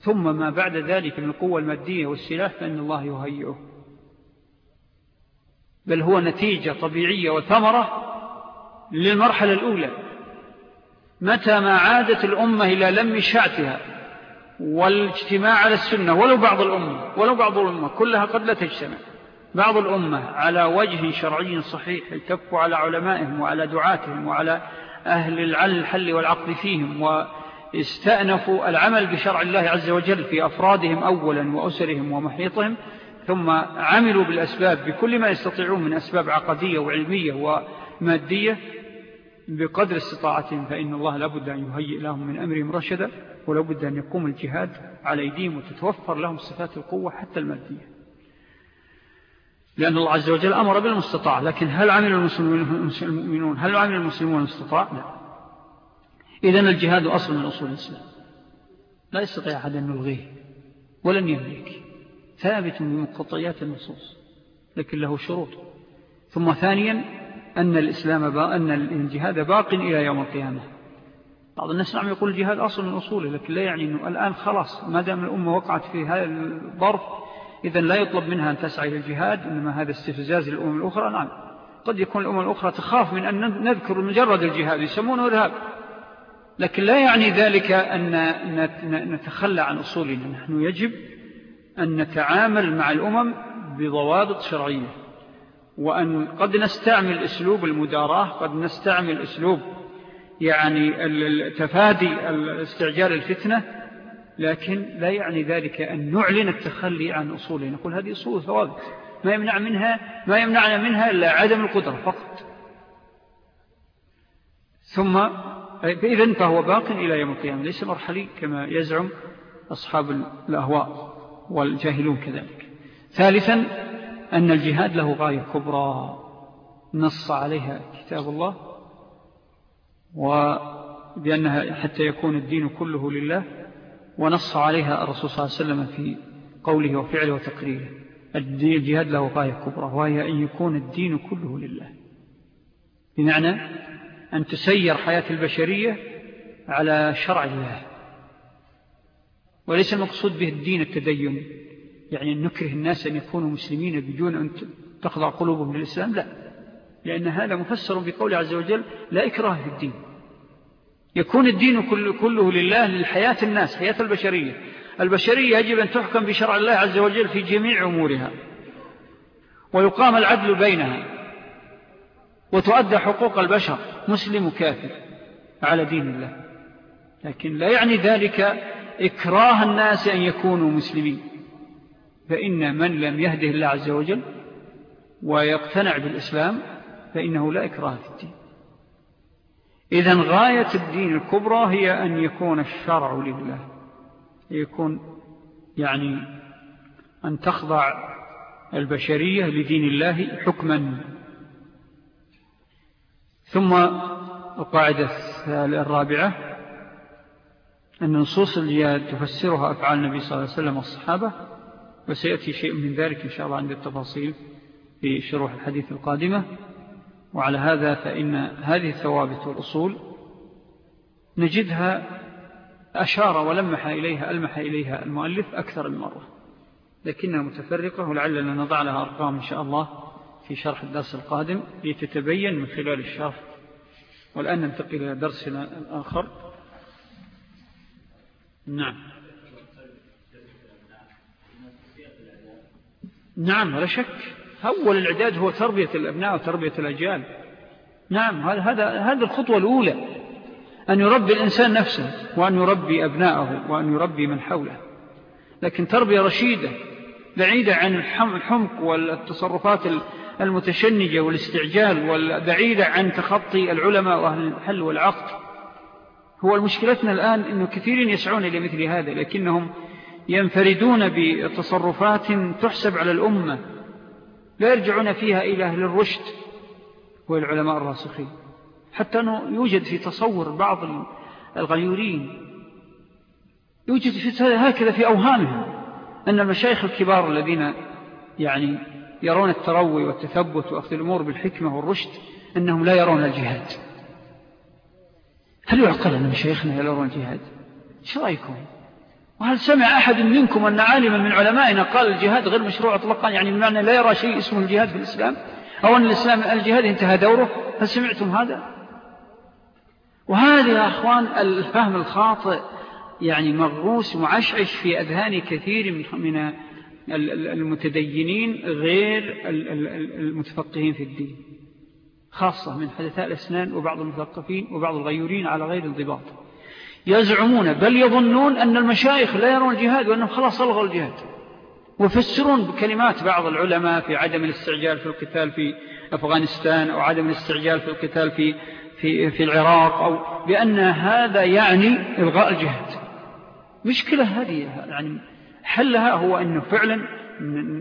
ثم ما بعد ذلك من القوة المادية والسلاح فإن الله يهيئه. بل هو نتيجة طبيعية وثمرة للمرحلة الأولى. متى ما عادت الأمة إلى لم شعتها والاجتماع على السنة ولو بعض الأمة ولو بعض الأمة كلها قد لا تجتمع. بعض الأمة على وجه شرعي صحيح التفوا على علمائهم وعلى دعاتهم وعلى أهل الحل والعقل فيهم واستأنفوا العمل بشرع الله عز وجل في أفرادهم أولا وأسرهم ومحيطهم ثم عملوا بالأسباب بكل ما يستطيعون من أسباب عقدية وعلمية ومادية بقدر استطاعتهم فإن الله لابد أن يهيئ لهم من أمرهم رشدا ولابد أن يقوم الجهاد على أيديهم وتتوفر لهم صفات القوة حتى المادية. لأن الله عز وجل أمر بالمستطاع لكن هل عمل المؤمنون هل عمل المسلمون المستطاع؟ لا. إذن الجهاد أصل من أصول الإسلام. لا يستطيع أحد أن نلغيه ولن يملك. ثابت بمقطعيات النصوص لكن له شروط. ثم ثانيا أن الإسلام با أن الجهاد باق إلى يوم القيامة. بعض الناس نعم يقول الجهاد أصل من أصوله لكن لا يعني أنه الآن خلاص ما دام الأمة وقعت في هذا الظرف إذن لا يطلب منها أن تسعى إلى الجهاد إنما هذا استفزاز للأمم الأخرى. نعم. قد يكون الأمم الأخرى تخاف من أن نذكر مجرد الجهاد يسمونه إرهاب. لكن لا يعني ذلك أن نتخلى عن أصولنا. نحن يجب أن نتعامل مع الأمم بضوابط شرعية. وأن قد نستعمل أسلوب المداراة قد نستعمل أسلوب يعني تفادي استعجال الفتنة لكن لا يعني ذلك أن نعلن التخلي عن أصوله. نقول هذه أصول ثوابت. ما يمنع منها ما يمنعنا منها إلا عدم القدرة فقط. ثم إذن فهو باق إلى يوم القيامة. ليس مرحلي كما يزعم أصحاب الأهواء والجاهلون كذلك. ثالثا أن الجهاد له غاية كبرى. نص عليها كتاب الله وبأنها حتى يكون الدين كله لله. ونص عليها الرسول صلى الله عليه وسلم في قوله وفعله وتقريره. الجهاد له غاية كبرى وهي أن يكون الدين كله لله. بمعنى أن تسير حياة البشرية على شرع الله. وليس المقصود به الدين التدين يعني أن نكره الناس أن يكونوا مسلمين بدون أن تخضع قلوبهم للإسلام لا. لأن هذا مفسر بقول عز وجل لا إكراه في الدين. يكون الدين كله لله للحياة الناس حياة البشرية. البشرية يجب أن تحكم بشرع الله عز وجل في جميع أمورها. ويقام العدل بينها. وتؤدى حقوق البشر مسلم وكافر على دين الله. لكن لا يعني ذلك إكراه الناس أن يكونوا مسلمين. فإن من لم يهده الله عز وجل ويقتنع بالإسلام فإنه لا إكراه في الدين. إذن غاية الدين الكبرى هي أن يكون الشرع لله. يكون يعني أن تخضع البشرية لدين الله حكما. ثم القاعدة الرابعة أن نصوص الجهاد تفسرها أفعال النبي صلى الله عليه وسلم والصحابة وسيأتي شيء من ذلك إن شاء الله عند التفاصيل في شروح الحديث القادمة. وعلى هذا فإن هذه الثوابت والأصول نجدها أشار ولمح إليها ألمح إليها المؤلف أكثر من مرة لكنها متفرقة ولعلنا نضع لها أرقام إن شاء الله في شرح الدرس القادم لتتبين من خلال الشرح والآن ننتقل إلى درسنا الآخر. نعم. نعم لا شك. أول الإعداد هو تربية الأبناء وتربية الأجيال. نعم هذا هذا الخطوة الأولى أن يربي الإنسان نفسه وأن يربي أبناءه وأن يربي من حوله. لكن تربية رشيدة بعيدة عن الحمق والتصرفات المتشنجة والاستعجال والبعيدة عن تخطي العلماء وأهل الحل والعقد. هو المشكلتنا الآن أنه كثيرين يسعون إلى مثل هذا لكنهم ينفردون بتصرفات تحسب على الأمة. لا يرجعون فيها إلى أهل الرشد والعلماء الراسخين. حتى أنه يوجد في تصور بعض الغيورين يوجد في هكذا في أوهامهم أن المشايخ الكبار الذين يعني يرون التروي والتثبت وأخذ الأمور بالحكمة والرشد أنهم لا يرون الجهاد. هل يعقل أن مشايخنا يرون الجهاد؟ شو رأيكم؟ وهل سمع أحد منكم أن عالما من علمائنا قال الجهاد غير مشروع أطلقا يعني بمعنى لا يرى شيء اسمه الجهاد في الإسلام؟ أو أن الإسلام الجهاد انتهى دوره؟ هل سمعتم هذا؟ وهذا يا أخوان الفهم الخاطئ يعني مغروس معشعش في أذهان كثير من المتدينين غير المتفقهين في الدين. خاصة من حدثاء الأسنان وبعض المثقفين وبعض الغيورين على غير الضباط يزعمون بل يظنون أن المشايخ لا يرون الجهاد وأنهم خلاص ألغوا الجهاد. وفسرون بكلمات بعض العلماء في عدم الاستعجال في القتال في أفغانستان أو عدم الاستعجال في القتال في, في, في العراق أو بأن هذا يعني إلغاء الجهاد. مشكلة هذه يعني حلها هو أنه فعلا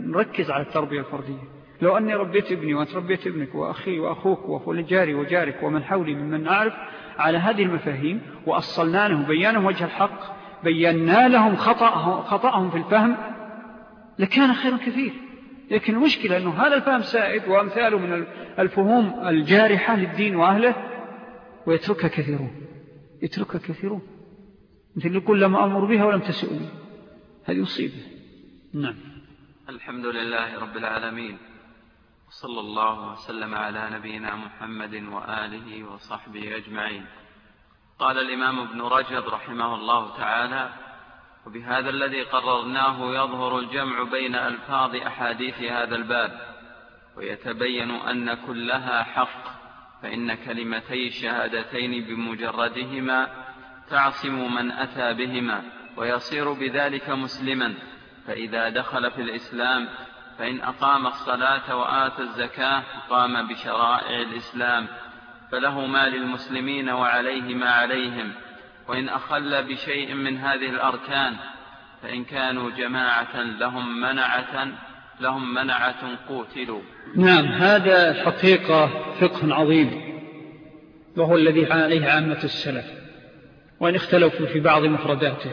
نركز على التربية الفردية. لو أني ربيت ابني وأنت ربيت ابنك وأخي وأخوك وجاري وجارك ومن حولي ممن نعرف على هذه المفاهيم وأصلنا لهم بيانهم وجه الحق بينا لهم خطأ خطأهم في الفهم لكان خيرا كثير. لكن المشكلة أنه هذا الفهم سائد وأمثاله من الفهوم الجارحة للدين وأهله ويتركها كثيرون. يتركها كثيرون. مثل يقول لما أمر بها ولم تسؤني. هذه مصيبة. نعم. الحمد لله رب العالمين. وصلى الله وسلم على نبينا محمد وآله وصحبه أجمعين. قال الإمام ابن رجب رحمه الله تعالى وبهذا الذي قررناه يظهر الجمع بين ألفاظ أحاديث هذا الباب ويتبين أن كلها حق فإن كلمتي الشهادتين بمجردهما تعصم من أتى بهما ويصير بذلك مسلما فإذا دخل في الإسلام فإن أقام الصلاة وآتى الزكاة قام بشرائع الإسلام فله ما للمسلمين وعليه ما عليهم. وإن أخل بشيء من هذه الأركان فإن كانوا جماعة لهم منعة لهم منعة قوتلوا. نعم هذا حقيقة فقه عظيم وهو الذي عليه عامة السلف وإن اختلفوا في بعض مفرداته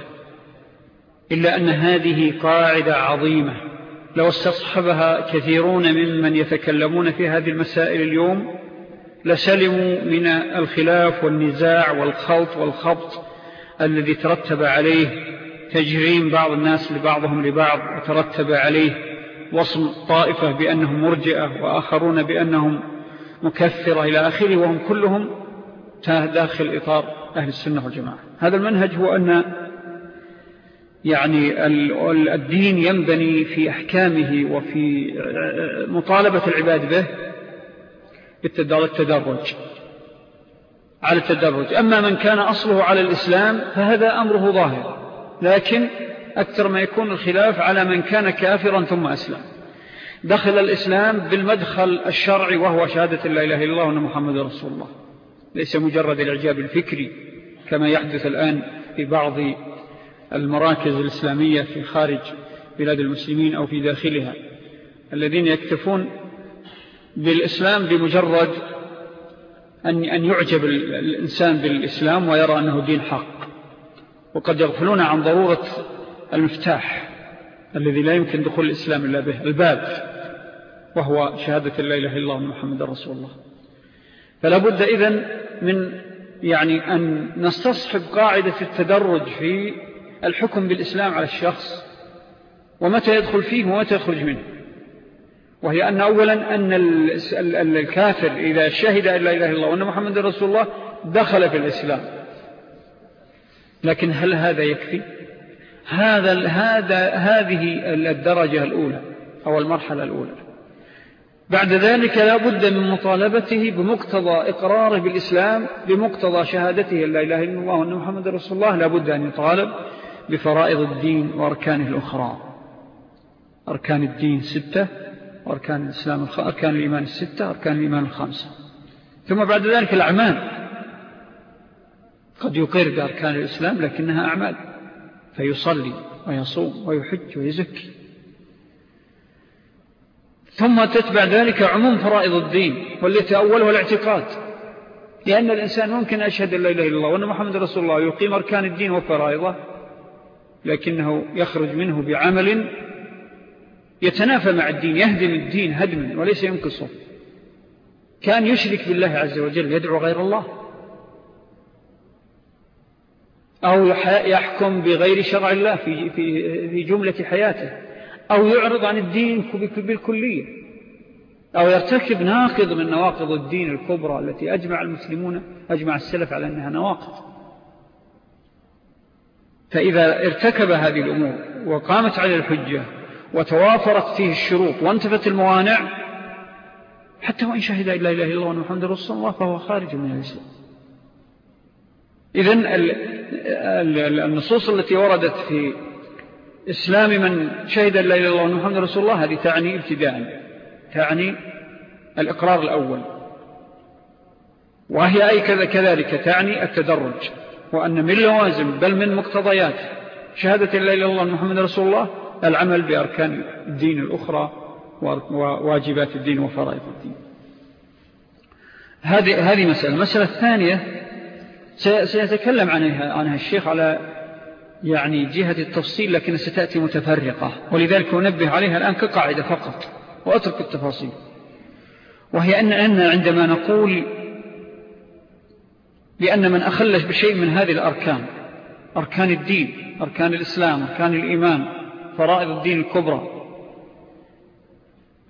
إلا أن هذه قاعدة عظيمة. لو استصحبها كثيرون ممن يتكلمون في هذه المسائل اليوم لسلموا من الخلاف والنزاع والخلط والخبط الذي ترتب عليه تجريم بعض الناس لبعضهم لبعض وترتب عليه وصم طائفة بأنهم مرجئة وآخرون بأنهم مكثرة إلى آخره وهم كلهم داخل إطار أهل السنة والجماعة. هذا المنهج هو أن يعني الدين ينبني في أحكامه وفي مطالبة العباد به بالتدرج على التدرج. أما من كان أصله على الإسلام فهذا أمره ظاهر. لكن أكثر ما يكون الخلاف على من كان كافرا ثم أسلم. دخل الإسلام بالمدخل الشرعي وهو شهادة لا إله إلا الله وأن محمد رسول الله. ليس مجرد الإعجاب الفكري كما يحدث الآن في بعض المراكز الإسلامية في خارج بلاد المسلمين أو في داخلها الذين يكتفون بالإسلام بمجرد أن يعجب الإنسان بالإسلام ويرى أنه دين حق. وقد يغفلون عن ضرورة المفتاح الذي لا يمكن دخول الإسلام إلا به الباب وهو شهادة لا إله إلا الله محمد رسول الله. فلا بد إذن من يعني أن نستصحب قاعدة التدرج في الحكم بالإسلام على الشخص ومتى يدخل فيه ومتى يخرج منه. وهي أن أولا أن الكافر إذا شهد أن لا إله إلا الله وأن محمد رسول الله دخل في الإسلام. لكن هل هذا يكفي؟ هذا هذا هذه الدرجة الأولى أو المرحلة الأولى. بعد ذلك لا بد من مطالبته بمقتضى إقراره بالإسلام بمقتضى شهادته لا إله إلا الله وأن محمد رسول الله. لا بد أن يطالب. بفرائض الدين وأركانه الأخرى. أركان الدين ستة وأركان الإسلام أركان الإيمان الستة أركان الإيمان الخامسة. ثم بعد ذلك الأعمال. قد يقر بأركان الإسلام لكنها أعمال. فيصلي ويصوم ويحج ويزكي. ثم تتبع ذلك عموم فرائض الدين والتي أولها الاعتقاد. لأن الإنسان ممكن أشهد لا إله إلا الله وأن محمد رسول الله يقيم أركان الدين وفرائضه. لكنه يخرج منه بعمل يتنافى مع الدين يهدم الدين هدما وليس ينقصه. كان يشرك بالله عز وجل يدعو غير الله. أو يحكم بغير شرع الله في, في, في جملة حياته. أو يعرض عن الدين بالكلية. أو يرتكب ناقض من نواقض الدين الكبرى التي أجمع المسلمون أجمع السلف على أنها نواقض. فإذا ارتكب هذه الأمور وقامت على الحجة وتوافرت فيه الشروط وانتفت الموانع حتى وإن شهد إلا إله إلا الله محمد رسول الله فهو خارج من الإسلام. إذن النصوص التي وردت في إسلام من شهد لا إله إلا الله محمد رسول الله هذه تعني ابتداء تعني الإقرار الأول. وهي أي كذا كذلك تعني التدرج. وأن من لوازم بل من مقتضيات شهادة لا إله إلا الله محمد رسول الله العمل بأركان الدين الأخرى وواجبات الدين وفرائض الدين. هذه هذه مسألة. المسألة الثانية سيتكلم عنها, عنها الشيخ على يعني جهة التفصيل لكن ستأتي متفرقة. ولذلك أنبه عليها الآن كقاعدة فقط وأترك التفاصيل. وهي أن عندما نقول بأن من أخلش بشيء من هذه الأركان أركان الدين أركان الإسلام أركان الإيمان فرائض الدين الكبرى.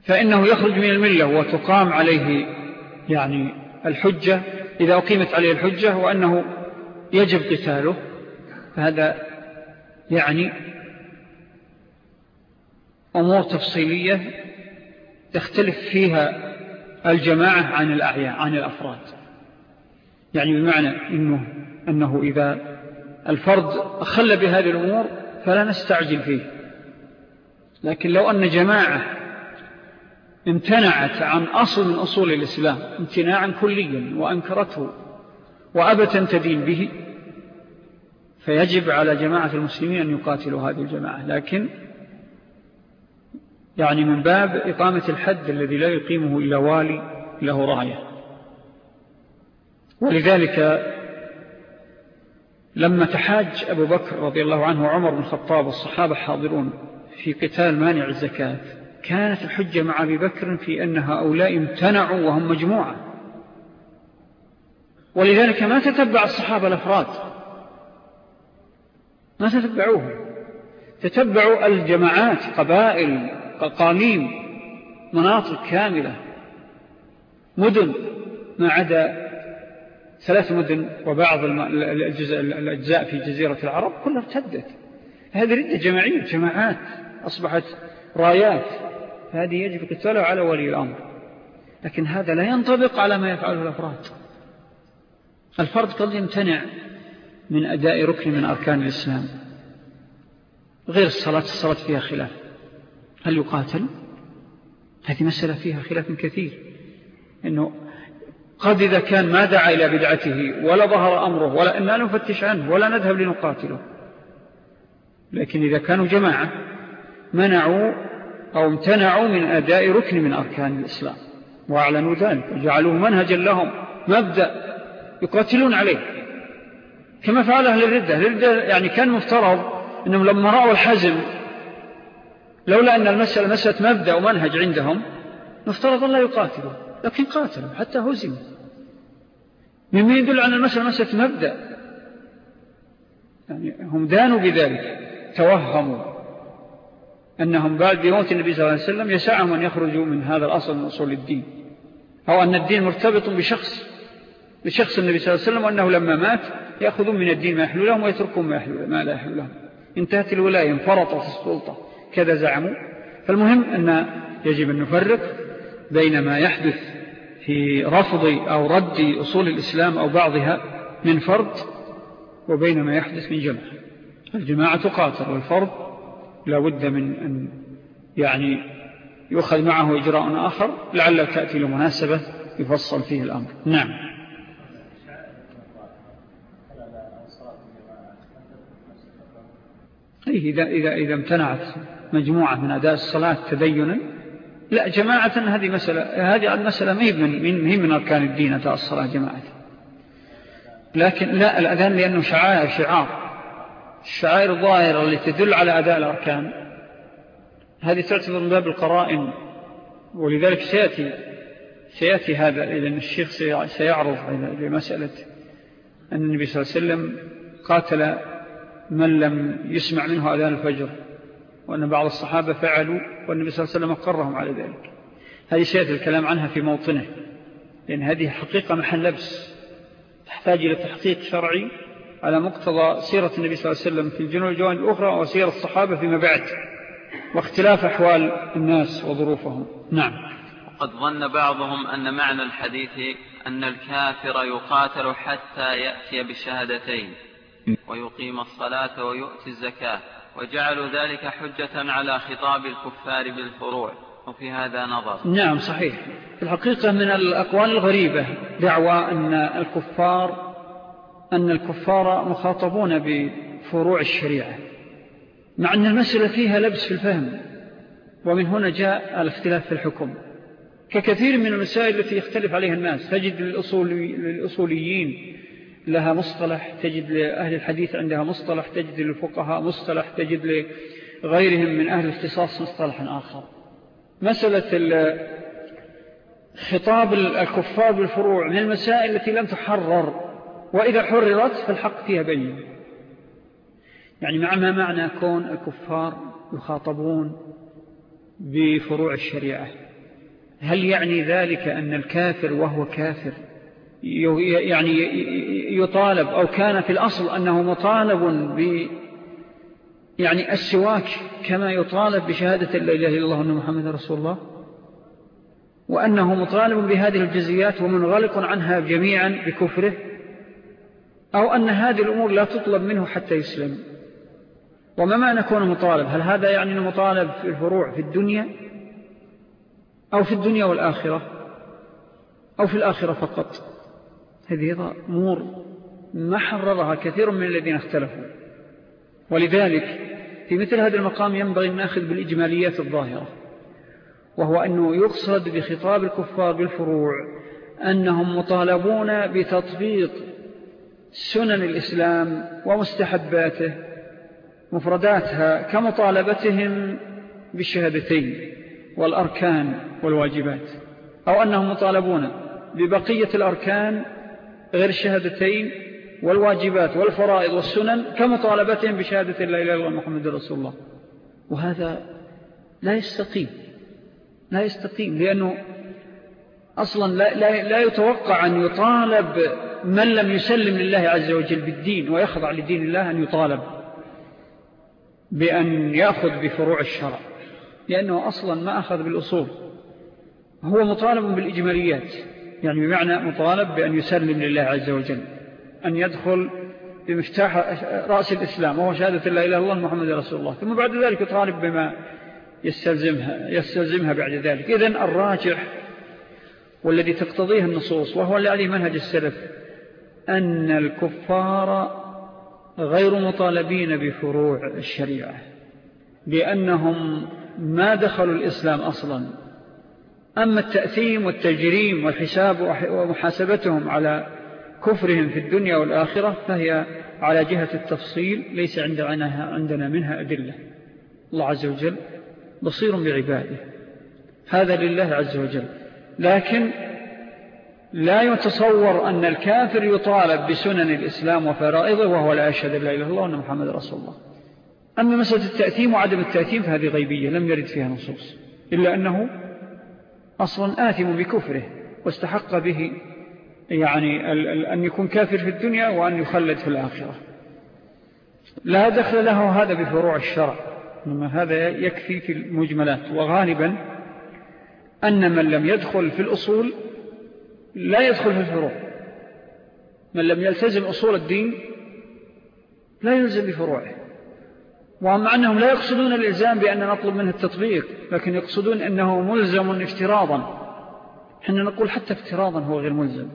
فإنه يخرج من الملة وتقام عليه يعني الحجة إذا أقيمت عليه الحجة وأنه يجب قتاله. فهذا يعني أمور تفصيلية تختلف فيها الجماعة عن الأعياء عن الأفراد. يعني بمعنى إنه أنه إذا الفرد أخل بهذه الأمور فلا نستعجل فيه. لكن لو أن جماعة امتنعت عن أصل من أصول الإسلام امتناعا كليا وأنكرته وأبت تدين به فيجب على جماعة المسلمين أن يقاتلوا هذه الجماعة. لكن يعني من باب إقامة الحد الذي لا يقيمه إلا والي له راية. ولذلك لما تحاج أبو بكر رضي الله عنه وعمر بن الخطاب والصحابة حاضرون في قتال مانع الزكاة كانت الحجة مع أبي بكر في أن هؤلاء امتنعوا وهم مجموعة. ولذلك ما تتبع الصحابة الأفراد. ما تتبعوهم. تتبعوا الجماعات قبائل قانين مناطق كاملة مدن ما عدا ثلاث مدن وبعض الأجزاء في جزيرة العرب كلها ارتدت. هذه ردة جماعية جماعات أصبحت رايات. فهذه يجب قتالها على ولي الأمر. لكن هذا لا ينطبق على ما يفعله الأفراد. الفرد قد يمتنع من أداء ركن من أركان الإسلام. غير الصلاة الصلاة فيها خلاف. هل يقاتل؟ هذه مسألة فيها خلاف كثير. إنه قد إذا كان ما دعا إلى بدعته ولا ظهر أمره ولا إنا نفتش عنه ولا نذهب لنقاتله. لكن إذا كانوا جماعة منعوا أو امتنعوا من أداء ركن من أركان الإسلام وأعلنوا ذلك وجعلوه منهجا لهم مبدأ يقاتلون عليه. كما فعل أهل الردة. الردة يعني كان مفترض أنهم لما رأوا الحزم لولا أن المسألة مسألة مبدأ ومنهج عندهم مفترض الله يقاتلوا لكن قاتلوا حتى هزموا. مما يدل على المسألة مسألة مبدأ. يعني هم دانوا بذلك توهموا أنهم بعد بموت النبي صلى الله عليه وسلم يسعهم أن يخرجوا من هذا الأصل من أصول الدين أو أن الدين مرتبط بشخص بشخص النبي صلى الله عليه وسلم وأنه لما مات يأخذون من الدين ما يحلو لهم ويتركون ما, يحلو ما لا يحلو لهم. انتهت الولاية انفرطت السلطة. كذا زعموا. فالمهم أن يجب أن نفرق بين ما يحدث في رفض أو رد أصول الإسلام أو بعضها من فرد وبين ما يحدث من جمع. الجماعة تقاتل والفرد لا بد من أن يعني يؤخذ معه إجراء آخر لعل تأتي لمناسبة يفصل فيه الأمر. نعم. أيه إذا, إذا, إذا امتنعت مجموعة من أداء الصلاة تدينا لا جماعة هذه مسألة هذه المسألة ما هي من, من, من أركان الدين أداء الصلاة جماعة. لكن لا الأذان لأنه شعائر شعار. الشعائر الظاهرة التي تدل على أداء الأركان. هذه تعتبر من باب القرائن. ولذلك سيأتي سيأتي هذا لأن الشيخ سيعرض لمسألة أن النبي صلى الله عليه وسلم قاتل من لم يسمع منه أذان الفجر. وأن بعض الصحابة فعلوا والنبي صلى الله عليه وسلم أقرهم على ذلك. هذه سيأتي الكلام عنها في موطنه لأن هذه حقيقة محل لبس تحتاج إلى تحقيق شرعي على مقتضى سيرة النبي صلى الله عليه وسلم في الجنوب الجوانب الأخرى وسيرة الصحابة فيما بعد واختلاف أحوال الناس وظروفهم. نعم. وقد ظن بعضهم أن معنى الحديث أن الكافر يقاتل حتى يأتي بالشهادتين ويقيم الصلاة ويؤتي الزكاة. وجعلوا ذلك حجة على خطاب الكفار بالفروع. وفي هذا نظر. نعم صحيح. في الحقيقة من الأقوال الغريبة دعوى أن الكفار أن الكفار مخاطبون بفروع الشريعة مع أن المسألة فيها لبس في الفهم. ومن هنا جاء الاختلاف في الحكم. ككثير من المسائل التي يختلف عليها الناس تجد للأصوليين لها مصطلح تجد لأهل الحديث عندها مصطلح تجد للفقهاء مصطلح تجد لغيرهم من أهل الاختصاص مصطلح آخر. مسألة خطاب الكفار بالفروع من المسائل التي لم تحرر وإذا حررت فالحق فيها بين يعني مع ما معنى كون الكفار يخاطبون بفروع الشريعة؟ هل يعني ذلك أن الكافر وهو كافر يعني يطالب أو كان في الأصل أنه مطالب ب يعني السواك كما يطالب بشهادة لا إله إلا الله أن محمد رسول الله وأنه مطالب بهذه الجزيات ومنغلق عنها جميعا بكفره أو أن هذه الأمور لا تطلب منه حتى يسلم. وما معنى كونه مطالب؟ هل هذا يعني أنه مطالب في الفروع في الدنيا أو في الدنيا والآخرة أو في الآخرة فقط؟ هذه أمور ما حررها كثير من الذين اختلفوا. ولذلك في مثل هذا المقام ينبغي أن نأخذ بالإجماليات الظاهرة وهو أنه يقصد بخطاب الكفار بالفروع أنهم مطالبون بتطبيق سنن الإسلام ومستحباته مفرداتها كمطالبتهم بالشهادتين والأركان والواجبات أو أنهم مطالبون ببقية الأركان غير الشهادتين والواجبات والفرائض والسنن كمطالبتهم بشهادة لا إله إلا الله محمد رسول الله. وهذا لا يستقيم لا يستقيم لأنه أصلا لا, لا, لا يتوقع أن يطالب من لم يسلم لله عز وجل بالدين ويخضع لدين الله أن يطالب بأن يأخذ بفروع الشرع لأنه أصلا ما أخذ بالأصول هو مطالب بالإجماليات. يعني بمعنى مطالب بأن يسلم لله عز وجل أن يدخل بمفتاح رأس الإسلام وهو شهادة الله إله الله محمد رسول الله ثم بعد ذلك يطالب بما يستلزمها, يستلزمها بعد ذلك. إذن الراجح والذي تقتضيه النصوص وهو الذي منهج السلف أن الكفار غير مطالبين بفروع الشريعة لأنهم ما دخلوا الإسلام أصلا. أما التأثيم والتجريم والحساب ومحاسبتهم على كفرهم في الدنيا والآخرة فهي على جهة التفصيل ليس عندنا منها أدلة. الله عز وجل بصير بعباده. هذا لله عز وجل. لكن لا يتصور أن الكافر يطالب بسنن الإسلام وفرائضه وهو لا أشهد لا إله الله وأن محمد رسول الله. أما مسألة التأثيم وعدم التأثيم فهذه غيبية لم يرد فيها نصوص. إلا أنه أصلا آثم بكفره واستحق به يعني أن يكون كافر في الدنيا وأن يخلد في الآخرة. لا دخل له هذا بفروع الشرع إنما هذا يكفي في المجملات. وغالبا أن من لم يدخل في الأصول لا يدخل في الفروع. من لم يلتزم أصول الدين لا يلزم بفروعه. ومع أنهم لا يقصدون الإلزام بأن نطلب منه التطبيق لكن يقصدون أنه ملزم افتراضا. حنا نقول حتى افتراضا هو غير ملزم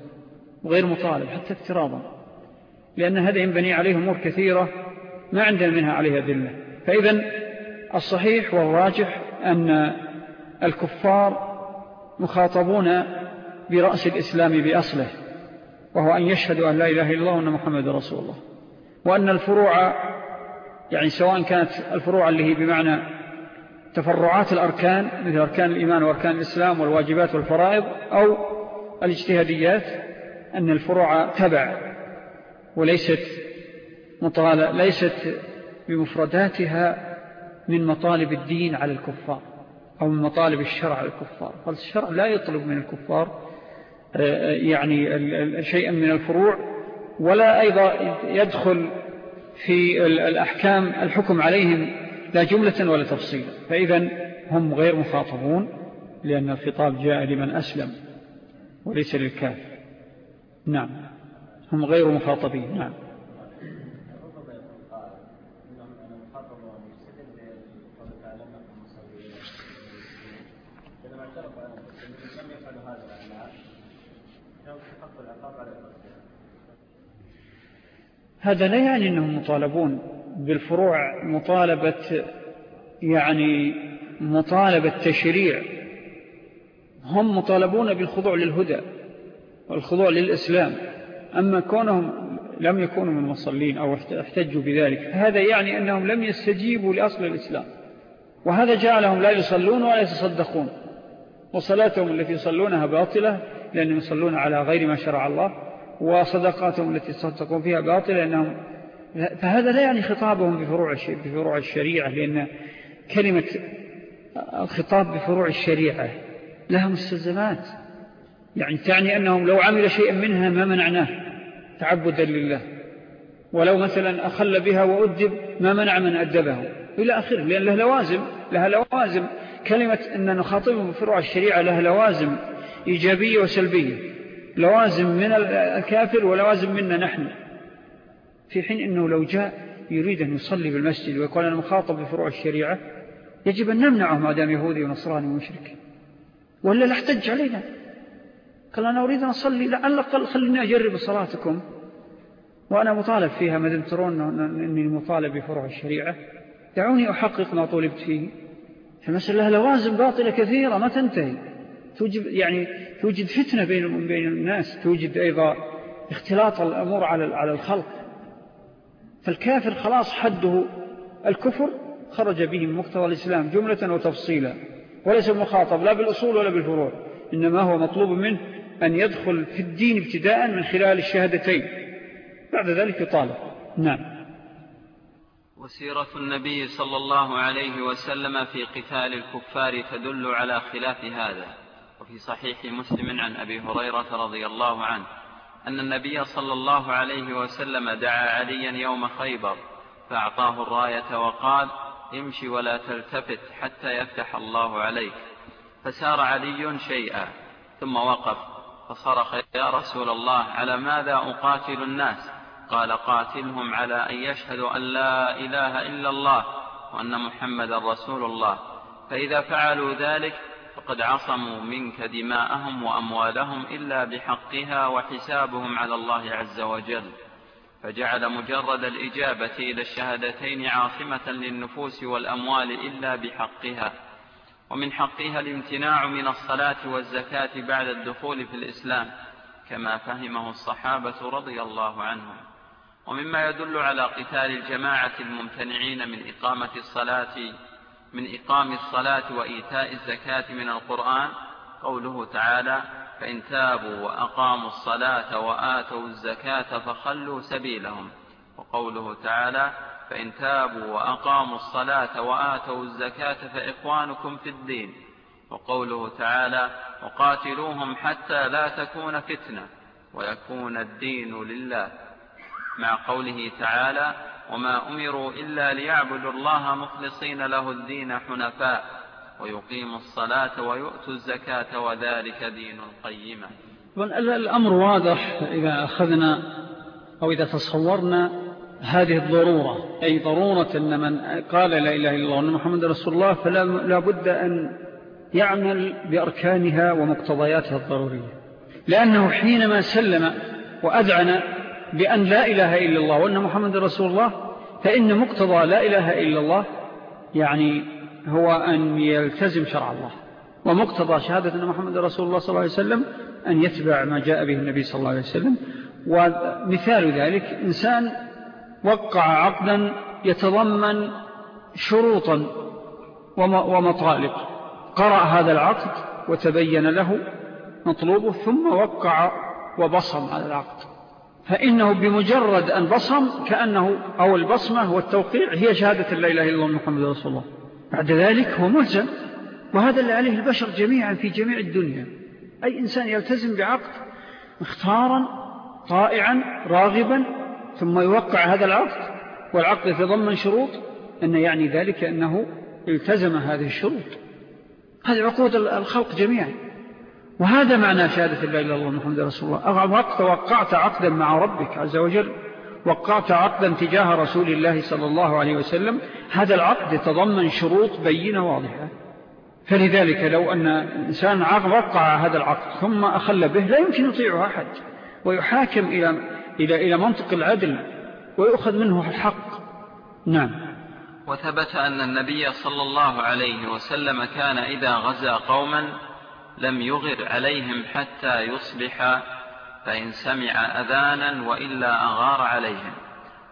وغير مطالب حتى افتراضا. لأن هذا ينبني عليه أمور كثيرة ما عندنا منها عليها ذلة فإذا الصحيح والراجح أن الكفار مخاطبون برأس الإسلام بأصله وهو أن يشهدوا أن لا إله إلا الله وأن محمد رسول الله وأن الفروع يعني سواء كانت الفروع اللي هي بمعنى تفرعات الأركان مثل أركان الإيمان وأركان الإسلام والواجبات والفرائض أو الاجتهاديات أن الفروع تبع وليست مطالة ليست بمفرداتها من مطالب الدين على الكفار أو من مطالب الشرع على الكفار. فالشرع لا يطلب من الكفار آه، يعني شيئا من الفروع ولا أيضا يدخل في الأحكام الحكم عليهم لا جملة ولا تفصيلا فإذا هم غير مخاطبون لأن الخطاب جاء لمن أسلم وليس للكافر. نعم. هم غير مخاطبين. نعم. هذا لا يعني أنهم مطالبون بالفروع مطالبة يعني مطالبة تشريع هم مطالبون بالخضوع للهدى والخضوع للإسلام. أما كونهم لم يكونوا من المصلين أو احتجوا بذلك فهذا يعني أنهم لم يستجيبوا لأصل الإسلام. وهذا جعلهم لا يصلون ولا يتصدقون. وصلاتهم التي يصلونها باطلة لأنهم يصلون على غير ما شرع الله. وصدقاتهم التي يصدقون فيها باطلة لأنهم فهذا لا يعني خطابهم بفروع, بفروع الشريعة لأن كلمة الخطاب بفروع الشريعة لها مستلزمات يعني تعني أنهم لو عمل شيئا منها ما منعناه تعبدا لله. ولو مثلا أخل بها وأدب ما منع من أدبه. إلى آخره لأن له لوازم لها لوازم. كلمة أن نخاطبهم بفروع الشريعة لها لوازم إيجابية وسلبية. لوازم من الكافر ولوازم منا نحن. في حين أنه لو جاء يريد أن يصلي بالمسجد ويقول أنا مخاطب بفروع الشريعة يجب أن نمنعه ما دام يهودي ونصراني ومشرك. ولا لا احتج علينا. قال أنا أريد أن أصلي لعل الأقل خليني أجرب صلاتكم. وأنا مطالب فيها ما دم ترون أني مطالب بفروع الشريعة. دعوني أحقق ما طولبت فيه. فمسألة لوازم باطلة كثيرة ما تنتهي. توجد, يعني توجد فتنة بين, بين الناس توجد أيضا اختلاط الأمور على على الخلق. فالكافر خلاص حده الكفر خرج به من مقتضى الإسلام جملة وتفصيلا وليس مخاطب لا بالأصول ولا بالفروع إنما هو مطلوب منه أن يدخل في الدين ابتداء من خلال الشهادتين. بعد ذلك يطالب. نعم. وسيرة النبي صلى الله عليه وسلم في قتال الكفار تدل على خلاف هذا. وفي صحيح مسلم عن أبي هريرة رضي الله عنه أن النبي صلى الله عليه وسلم دعا عليا يوم خيبر فأعطاه الراية وقال امشي ولا تلتفت حتى يفتح الله عليك. فسار علي شيئا ثم وقف فصرخ يا رسول الله على ماذا أقاتل الناس؟ قال قاتلهم على أن يشهدوا أن لا إله إلا الله وأن محمد رسول الله. فإذا فعلوا ذلك فقد عصموا منك دماءهم وأموالهم إلا بحقها وحسابهم على الله عز وجل. فجعل مجرد الإجابة إلى الشهادتين عاصمة للنفوس والأموال إلا بحقها. ومن حقها الامتناع من الصلاة والزكاة بعد الدخول في الإسلام كما فهمه الصحابة رضي الله عنهم. ومما يدل على قتال الجماعة الممتنعين من إقامة الصلاة من إقام الصلاة وإيتاء الزكاة من القرآن قوله تعالى فإن تابوا وأقاموا الصلاة وآتوا الزكاة فخلوا سبيلهم وقوله تعالى فإن تابوا وأقاموا الصلاة وآتوا الزكاة فإخوانكم في الدين وقوله تعالى وقاتلوهم حتى لا تكون فتنة ويكون الدين لله مع قوله تعالى وما أمروا إلا ليعبدوا الله مخلصين له الدين حنفاء ويقيموا الصلاة ويؤتوا الزكاة وذلك دين القيمة. الأمر واضح إذا أخذنا أو إذا تصورنا هذه الضرورة. أي ضرورة أن من قال لا إله إلا الله محمد رسول الله فلا بد أن يعمل بأركانها ومقتضياتها الضرورية. لأنه حينما سلم وأذعن بأن لا إله إلا الله وأن محمد رسول الله فإن مقتضى لا إله إلا الله يعني هو أن يلتزم شرع الله ومقتضى شهادة أن محمد رسول الله صلى الله عليه وسلم أن يتبع ما جاء به النبي صلى الله عليه وسلم. ومثال ذلك إنسان وقع عقدا يتضمن شروطا ومطالب قرأ هذا العقد وتبين له مطلوبه ثم وقع وبصم على العقد. فإنه بمجرد أن بصم كأنه أو البصمة والتوقيع هي شهادة لا إله إلا الله محمد رسول الله. بعد ذلك هو ملزم وهذا اللي عليه البشر جميعا في جميع الدنيا. أي إنسان يلتزم بعقد مختارا طائعا راغبا ثم يوقع هذا العقد والعقد يتضمن شروط أن يعني ذلك أنه التزم هذه الشروط. هذه عقود الخلق جميعا. وهذا معنى شهادة الله إلا الله محمد رسول الله. وقعت عقدا مع ربك عز وجل وقعت عقدا تجاه رسول الله صلى الله عليه وسلم هذا العقد يتضمن شروط بينة واضحة. فلذلك لو أن إنسان وقع هذا العقد ثم أخل به لا يمكن يطيعه أحد ويحاكم إلى, إلى, إلى منطق العدل ويأخذ منه الحق. نعم. وثبت أن النبي صلى الله عليه وسلم كان إذا غزى قوما لم يغر عليهم حتى يصبح فإن سمع أذانا وإلا أغار عليهم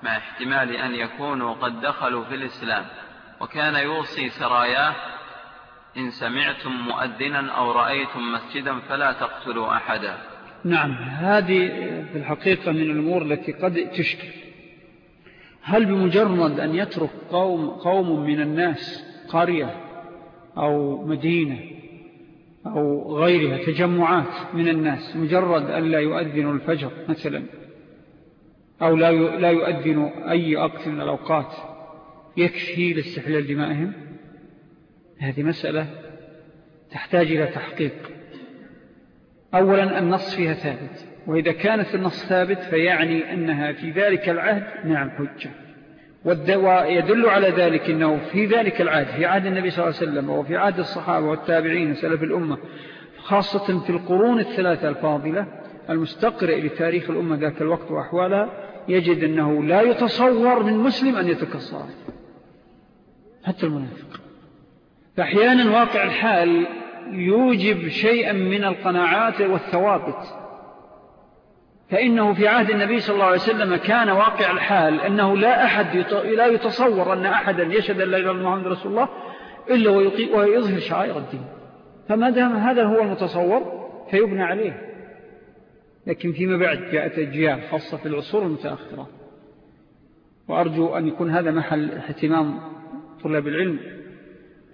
مع احتمال أن يكونوا قد دخلوا في الإسلام. وكان يوصي سراياه إن سمعتم مؤذنا أو رأيتم مسجدا فلا تقتلوا أحدا. نعم هذه في الحقيقة من الأمور التي قد تشكل. هل بمجرد أن يترك قوم, قوم من الناس قرية أو مدينة أو غيرها تجمعات من الناس مجرد أن لا يؤذن الفجر مثلا أو لا يؤذن أي وقت من الأوقات يكفي لاستحلال دمائهم. هذه مسألة تحتاج إلى تحقيق. أولا النص فيها ثابت وإذا كانت النص ثابت فيعني أنها في ذلك العهد نعم حجة ويدل على ذلك أنه في ذلك العهد في عهد النبي صلى الله عليه وسلم وفي عهد الصحابة والتابعين سلف الأمة خاصة في القرون الثلاثة الفاضلة المستقرئ لتاريخ الأمة ذاك الوقت وأحوالها يجد أنه لا يتصور من مسلم أن يتكسر. حتى المنافق. فأحيانا واقع الحال يوجب شيئا من القناعات والثوابت. فإنه في عهد النبي صلى الله عليه وسلم كان واقع الحال أنه لا أحد لا يتصور أن أحدا يشهد أن لا إله إلا محمد رسول الله إلا ويظهر شعائر الدين. فما دام هذا هو المتصور فيبنى عليه. لكن فيما بعد جاءت أجيال خاصة في العصور المتأخرة. وأرجو أن يكون هذا محل اهتمام طلاب العلم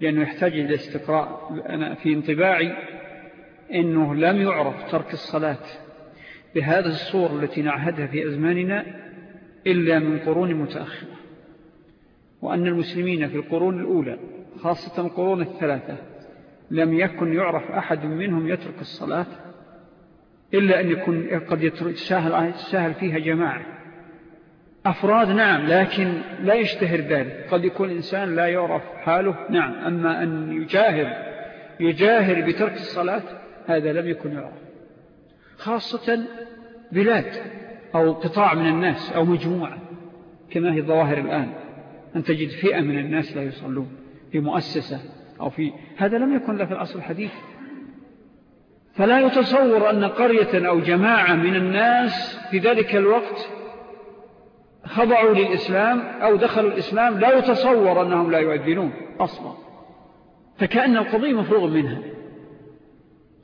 لأنه يحتاج إلى استقراء. أنا في انطباعي أنه لم يعرف ترك الصلاة بهذه الصور التي نعهدها في أزماننا إلا من قرون متأخرة وأن المسلمين في القرون الأولى خاصة القرون الثلاثة لم يكن يعرف أحد منهم يترك الصلاة إلا أن يكون قد يتساهل فيها جماعة. أفراد نعم لكن لا يشتهر ذلك. قد يكون إنسان لا يعرف حاله نعم. أما أن يجاهر يجاهر بترك الصلاة هذا لم يكن يعرف. خاصة بلاد أو قطاع من الناس أو مجموعة كما هي الظواهر الآن. أن تجد فئة من الناس لا يصلون في مؤسسة أو في هذا لم يكن له في الأصل الحديث فلا يتصور أن قرية أو جماعة من الناس في ذلك الوقت خضعوا للإسلام أو دخلوا الإسلام لا يتصور أنهم لا يؤذنون أصلا. فكأن القضية مفروغ منها.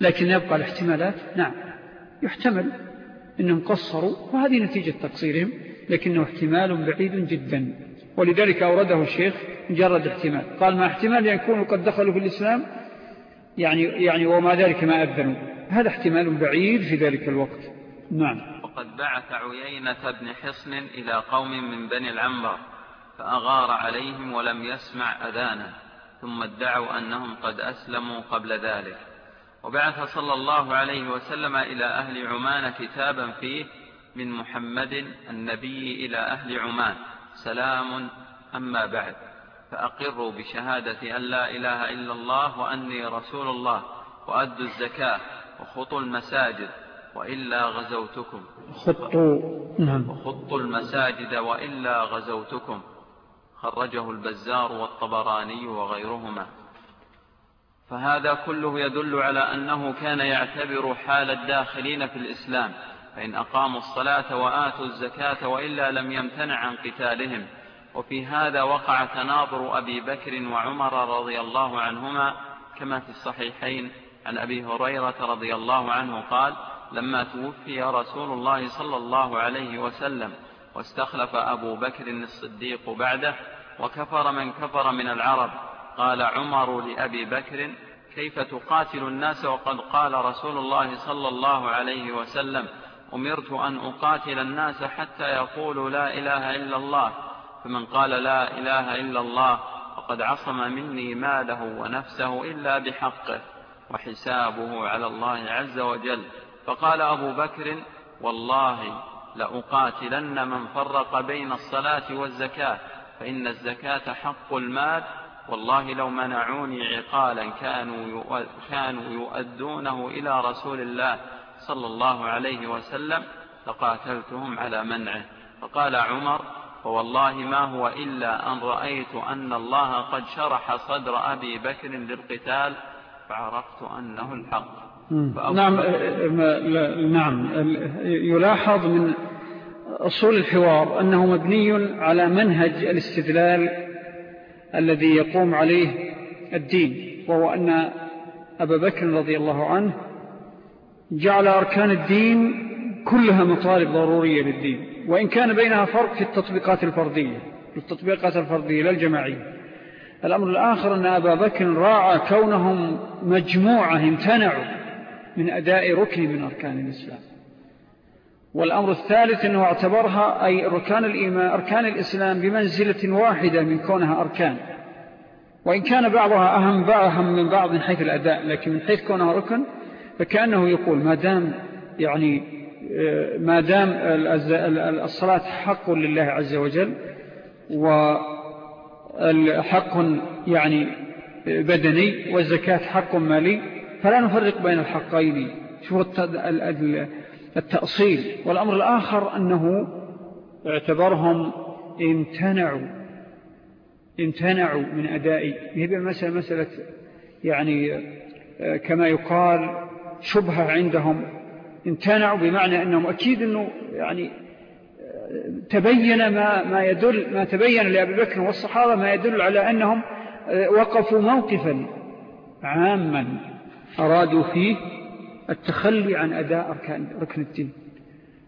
لكن يبقى الاحتمالات نعم يحتمل. أنهم قصروا وهذه نتيجة تقصيرهم لكنه احتمال بعيد جدا. ولذلك أورده الشيخ مجرد احتمال. قال ما احتمال يكونوا قد دخلوا في الإسلام؟ يعني, يعني وما ذلك ما أذنوا. هذا احتمال بعيد في ذلك الوقت. نعم. وقد بعث عيينة بن حصن إلى قوم من بني العنبر فأغار عليهم ولم يسمع أذانا ثم ادعوا أنهم قد أسلموا قبل ذلك. وبعث صلى الله عليه وسلم إلى أهل عمان كتابا فيه من محمد النبي إلى أهل عمان. سلام أما بعد. فأقروا بشهادة أن لا إله إلا الله وأني رسول الله وأدوا الزكاة وخطوا المساجد وإلا غزوتكم. خطوا نعم. وخطوا المساجد وإلا غزوتكم. خرجه البزار والطبراني وغيرهما. فهذا كله يدل على أنه كان يعتبر حال الداخلين في الإسلام فإن أقاموا الصلاة وآتوا الزكاة وإلا لم يمتنع عن قتالهم. وفي هذا وقع تناظر أبي بكر وعمر رضي الله عنهما كما في الصحيحين عن أبي هريرة رضي الله عنه قال لما توفي رسول الله صلى الله عليه وسلم واستخلف أبو بكر الصديق بعده وكفر من كفر من العرب قال عمر لأبي بكر كيف تقاتل الناس وقد قال رسول الله صلى الله عليه وسلم أمرت أن أقاتل الناس حتى يقولوا لا إله إلا الله فمن قال لا إله إلا الله فقد عصم مني ماله ونفسه إلا بحقه وحسابه على الله عز وجل. فقال أبو بكر والله لأقاتلن من فرق بين الصلاة والزكاة فإن الزكاة حق المال والله لو منعوني عقالا كانوا كانوا يؤدونه إلى رسول الله صلى الله عليه وسلم فقاتلتهم على منعه. فقال عمر فوالله ما هو إلا أن رأيت أن الله قد شرح صدر أبي بكر للقتال فعرفت أنه الحق. نعم نعم. يلاحظ من أصول الحوار أنه مبني على منهج الاستدلال الذي يقوم عليه الدين وهو أن أبا بكر رضي الله عنه جعل أركان الدين كلها مطالب ضرورية للدين وإن كان بينها فرق في التطبيقات الفردية التطبيقات الفردية للجماعية الأمر الآخر أن أبا بكر راعى كونهم مجموعة امتنعوا من أداء ركن من أركان الإسلام. والأمر الثالث أنه اعتبرها أي أركان, الإيمان أركان الإسلام بمنزلة واحدة من كونها أركان. وإن كان بعضها أهم بعضهم من بعض من حيث الأداء لكن من حيث كونها ركن فكأنه يقول ما دام يعني ما دام الصلاة حق لله عز وجل وحق يعني بدني والزكاة حق مالي فلا نفرق بين الحقين. شو التأصيل. والأمر الآخر أنه اعتبرهم امتنعوا امتنعوا من أداء هي مسألة مسألة يعني كما يقال شبهة عندهم. امتنعوا بمعنى أنهم أكيد أنه يعني تبين ما, ما يدل ما تبين لأبي بكر والصحابة ما يدل على أنهم وقفوا موقفا عاما أرادوا فيه التخلي عن أداء ركن الدين.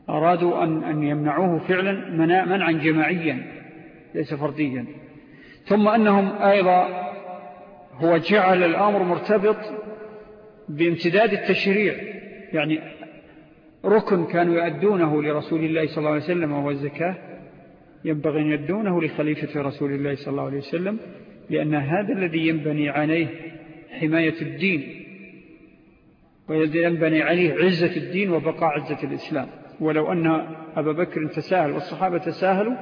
أرادوا أن, أن يمنعوه فعلا منعا جماعيا ليس فرديا. ثم أنهم أيضا هو جعل الأمر مرتبط بامتداد التشريع. يعني ركن كانوا يؤدونه لرسول الله صلى الله عليه وسلم وهو الزكاة. ينبغي أن يدونه لخليفة رسول الله صلى الله عليه وسلم لأن هذا الذي ينبني عليه حماية الدين. وينبني عليه عزة الدين وبقاء عزة الإسلام. ولو أن أبا بكر تساهل والصحابة تساهلوا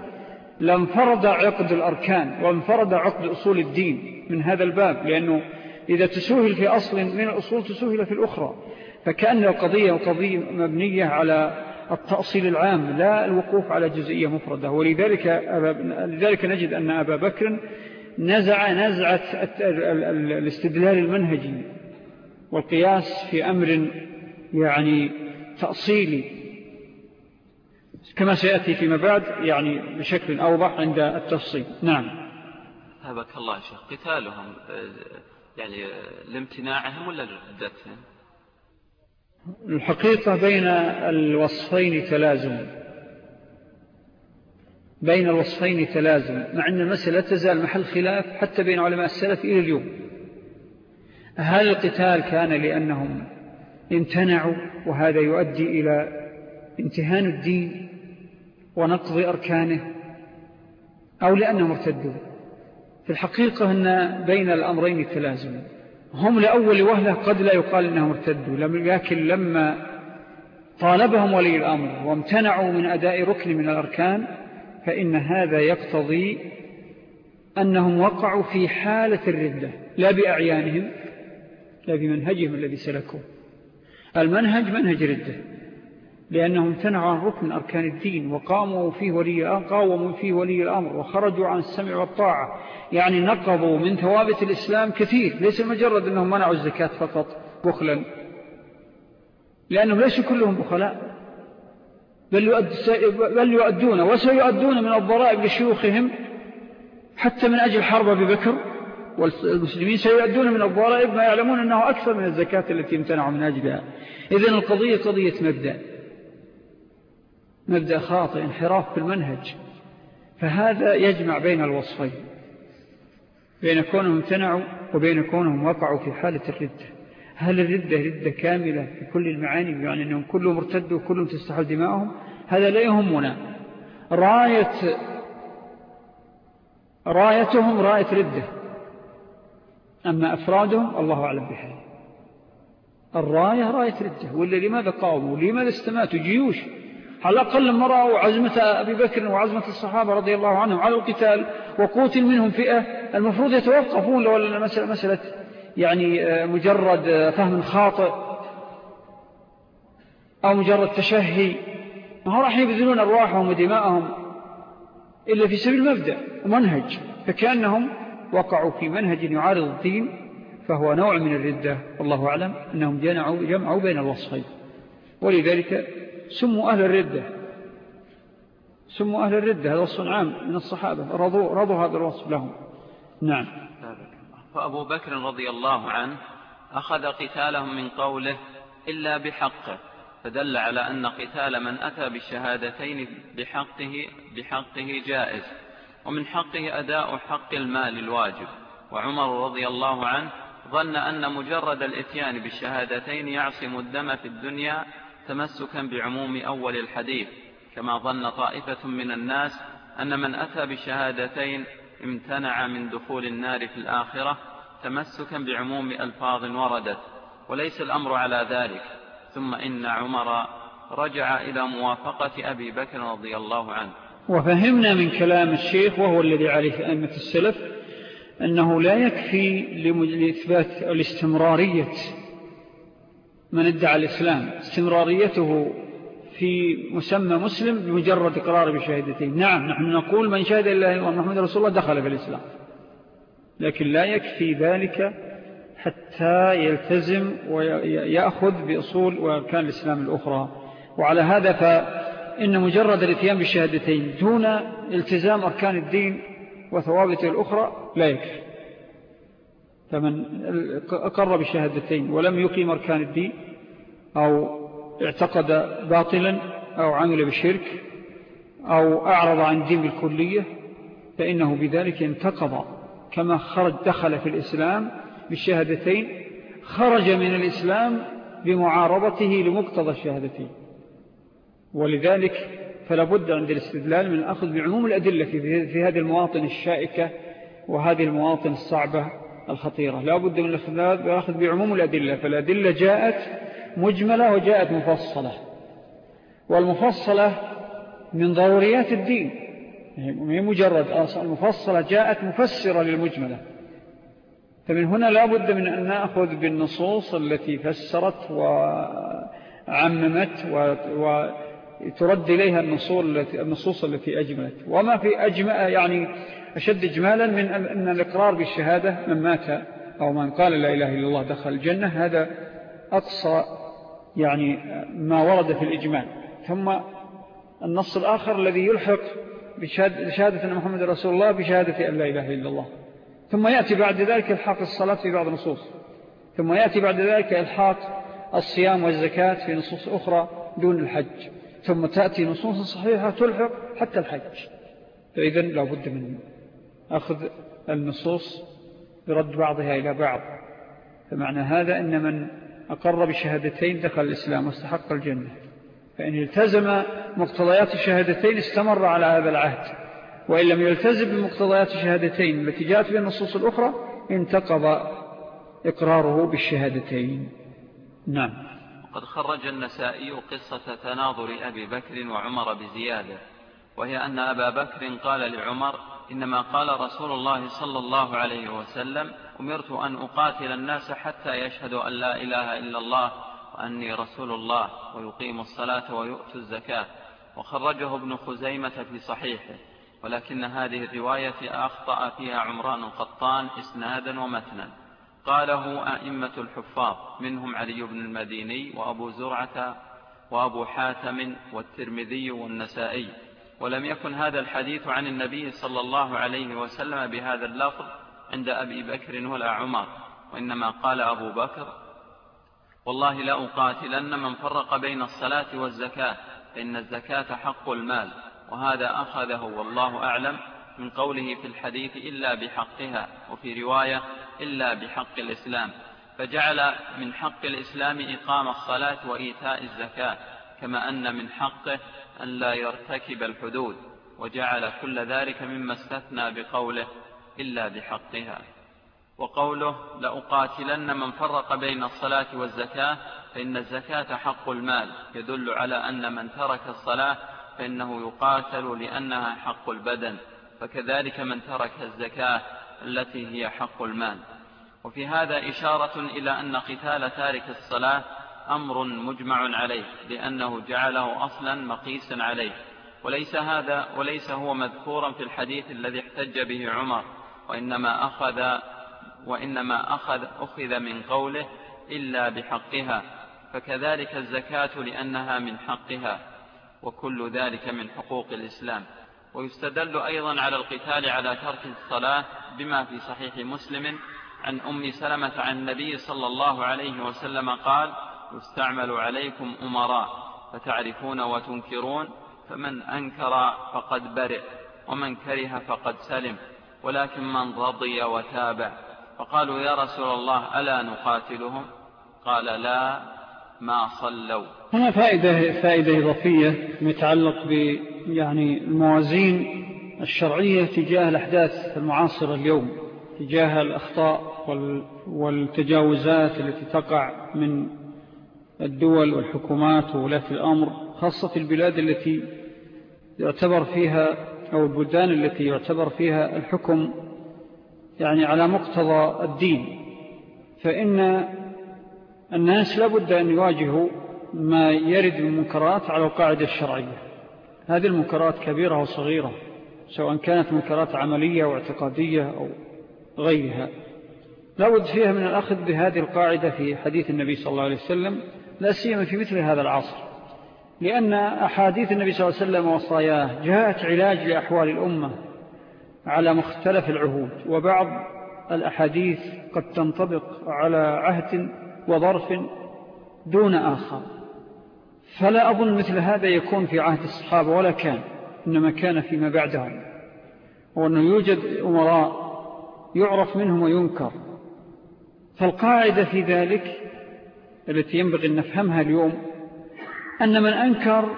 لانفرد عقد الأركان وانفرد عقد أصول الدين من هذا الباب لأنه إذا تسوهل في أصل من الأصول تسوهل في الأخرى. فكأن القضية قضية مبنية على التأصيل العام لا الوقوف على جزئية مفردة. ولذلك لذلك نجد أن أبا بكر نزع نزعة الاستدلال المنهجي والقياس في أمر يعني تأصيلي كما سيأتي فيما بعد يعني بشكل أوضح عند التفصيل. نعم. هبك الله شيخ. قتالهم يعني لامتناعهم ولا لردتهم الحقيقة بين الوصفين تلازم. بين الوصفين تلازم مع أن المسألة تزال محل خلاف حتى بين علماء السلف إلى اليوم. هل القتال كان لأنهم امتنعوا وهذا يؤدي إلى امتهان الدين ونقض أركانه أو لأنهم ارتدوا؟ في الحقيقة أن بين الأمرين تلازم. هم لأول وهلة قد لا يقال أنهم ارتدوا لكن لما طالبهم ولي الأمر وامتنعوا من أداء ركن من الأركان فإن هذا يقتضي أنهم وقعوا في حالة الردة لا بأعيانهم لا بمنهجهم الذي سلكوه. المنهج منهج ردة لأنهم امتنعوا عن ركن أركان الدين وقاموا فيه ولي قاوموا فيه ولي الأمر وخرجوا عن السمع والطاعة. يعني نقضوا من ثوابت الإسلام كثير ليس مجرد أنهم منعوا الزكاة فقط بخلا. لأنهم ليسوا كلهم بخلاء. بل, يؤدون وسيؤدون من الضرائب لشيوخهم حتى من أجل حرب أبي بكر والمسلمين سيؤدون من الضرائب ما يعلمون أنه أكثر من الزكاة التي امتنعوا من أجلها. إذن القضية قضية مبدأ. مبدأ خاطئ انحراف في المنهج. فهذا يجمع بين الوصفين. بين كونهم امتنعوا وبين كونهم وقعوا في حالة الردة. هل الردة ردة كاملة في كل المعاني؟ يعني أنهم كلهم ارتدوا وكلهم تستحل دماءهم هذا لا يهمنا. راية رايتهم راية ردة. أما أفرادهم الله أعلم بحال الراية راية ردة. ولا لماذا قاوموا؟ لماذا استماتوا جيوش؟ على الأقل مرأوا عزمة أبي بكر وعزمة الصحابة رضي الله عنهم على القتال وقوتل منهم فئة المفروض يتوقفون لو المسألة مسألة يعني آه، مجرد آه، فهم خاطئ أو مجرد تشهي. ما هو راح يبذلون أرواحهم ودماءهم إلا في سبيل المبدأ ومنهج. فكأنهم وقعوا في منهج يعارض الدين فهو نوع من الردة والله أعلم أنهم جمعوا, جمعوا بين الوصفين. ولذلك سموا أهل الردة. سموا أهل الردة هذا وصف عام من الصحابة رضوا, رضوا هذا الوصف لهم. نعم. فأبو بكر رضي الله عنه أخذ قتالهم من قوله إلا بحقه فدل على أن قتال من أتى بالشهادتين بحقه, بحقه جائز. ومن حقه أداء حق المال الواجب. وعمر رضي الله عنه ظن أن مجرد الإتيان بالشهادتين يعصم الدم في الدنيا تمسكا بعموم أول الحديث. كما ظن طائفة من الناس أن من أتى بالشهادتين امتنع من دخول النار في الآخرة تمسكا بعموم ألفاظ وردت. وليس الأمر على ذلك. ثم إن عمر رجع إلى موافقة أبي بكر رضي الله عنه. وفهمنا من كلام الشيخ وهو الذي عليه أئمة السلف أنه لا يكفي لإثبات الاستمرارية من ادعى الإسلام. استمراريته في مسمى مسلم بمجرد إقرار بشهادتين. نعم نحن نقول من شهد الله ومحمد رسول الله دخل في الإسلام. لكن لا يكفي ذلك حتى يلتزم ويأخذ بأصول وكان الإسلام الأخرى. وعلى هذا فإن مجرد الإتيان بالشهادتين دون التزام أركان الدين وثوابته الأخرى لا يكفي. فمن أقر بالشهادتين ولم يقيم أركان الدين أو اعتقد باطلا أو عمل بالشرك أو أعرض عن دين بالكلية فإنه بذلك انتقض. كما خرج دخل في الإسلام بالشهادتين خرج من الإسلام بمعارضته لمقتضى الشهادتين. ولذلك فلا بد عند الاستدلال من الأخذ بعموم الأدلة في هذه المواطن الشائكة وهذه المواطن الصعبة الخطيرة. لا بد من الأخذ بعموم الأدلة. فالأدلة جاءت مجملة وجاءت مفصلة. والمفصلة من ضروريات الدين. هي مجرد المفصلة جاءت مفسرة للمجملة. فمن هنا لا بد من أن نأخذ بالنصوص التي فسرت وعممت وترد إليها النصوص التي أجملت. وما في أجمع يعني أشد إجمالا من أن الإقرار بالشهادة من مات أو من قال لا إله إلا الله دخل الجنة هذا أقصى يعني ما ورد في الإجمال ثم النص الآخر الذي يلحق بشهادة أن محمد رسول الله بشهادة أن لا إله إلا الله. ثم يأتي بعد ذلك إلحاق الصلاة في بعض النصوص. ثم يأتي بعد ذلك إلحاق الصيام والزكاة في نصوص أخرى دون الحج. ثم تأتي نصوص صحيحة تلحق حتى الحج. فإذن لا بد من أخذ النصوص برد بعضها إلى بعض. فمعنى هذا أن من أقر بشهادتين دخل الإسلام واستحق الجنة. فإن التزم مقتضيات الشهادتين استمر على هذا العهد. وإن لم يلتزم بمقتضيات الشهادتين التي جاءت في النصوص الأخرى انتقض إقراره بالشهادتين. نعم. وقد خرج النسائي قصة تناظر أبي بكر وعمر بزيادة وهي أن أبا بكر قال لعمر إنما قال رسول الله صلى الله عليه وسلم أمرت أن أقاتل الناس حتى يشهدوا أن لا إله إلا الله وأني رسول الله ويقيم الصلاة ويؤتوا الزكاة. وخرجه ابن خزيمة في صحيحه ولكن هذه الرواية أخطأ فيها عمران القطان إسنادا ومتنا. قاله أئمة الحفاظ منهم علي بن المديني وأبو زرعة وأبو حاتم والترمذي والنسائي. ولم يكن هذا الحديث عن النبي صلى الله عليه وسلم بهذا اللفظ عند أبي بكر ولا عمر وإنما قال أبو بكر والله لأقاتلن من فرق بين الصلاة والزكاة فإن الزكاة حق المال وهذا أخذه والله أعلم من قوله في الحديث إلا بحقها. وفي رواية إلا بحق الإسلام فجعل من حق الإسلام إقام الصلاة وإيتاء الزكاة كما أن من حقه أن لا يرتكب الحدود وجعل كل ذلك مما استثنى بقوله إلا بحقها. وقوله لأقاتلن من فرق بين الصلاة والزكاة فإن الزكاة حق المال يدل على أن من ترك الصلاة فإنه يقاتل لأنها حق البدن فكذلك من ترك الزكاة التي هي حق المال. وفي هذا إشارة إلى أن قتال تارك الصلاة أمر مجمع عليه لأنه جعله أصلا مقيسا عليه. وليس هذا وليس هو مذكورا في الحديث الذي احتج به عمر. وإنما أخذ وإنما أخذ أخذ من قوله إلا بحقها فكذلك الزكاة لأنها من حقها وكل ذلك من حقوق الإسلام. ويستدل أيضا على القتال على ترك الصلاة بما في صحيح مسلم عن أم سلمة عن النبي صلى الله عليه وسلم قال يستعمل عليكم أمراء فتعرفون وتنكرون فمن أنكر فقد برئ ومن كره فقد سلم ولكن من رضي وتابع فقالوا يا رسول الله ألا نقاتلهم؟ قال لا ما صلوا هنا فائدة, فائدة إضافية متعلق ب يعني الموازين الشرعية تجاه الأحداث المعاصرة اليوم تجاه الأخطاء والتجاوزات التي تقع من الدول والحكومات وولاة الأمر خاصة البلاد التي يعتبر فيها أو البلدان التي يعتبر فيها الحكم يعني على مقتضى الدين. فإن الناس لابد أن يواجهوا ما يرد من منكرات على القاعدة الشرعية. هذه المنكرات كبيرة وصغيرة سواء كانت منكرات عملية واعتقادية أو غيرها. لابد فيها من الأخذ بهذه القاعدة في حديث النبي صلى الله عليه وسلم لا سيما في مثل هذا العصر. لأن أحاديث النبي صلى الله عليه وسلم وصاياه جاءت علاج لأحوال الأمة على مختلف العهود وبعض الأحاديث قد تنطبق على عهد وظرف دون آخر. فلا أظن مثل هذا يكون في عهد الصحابة ولا كان إنما كان فيما بعدهم. وأنه يوجد أمراء يعرف منهم وينكر. فالقاعدة في ذلك التي ينبغي أن نفهمها اليوم أن من أنكر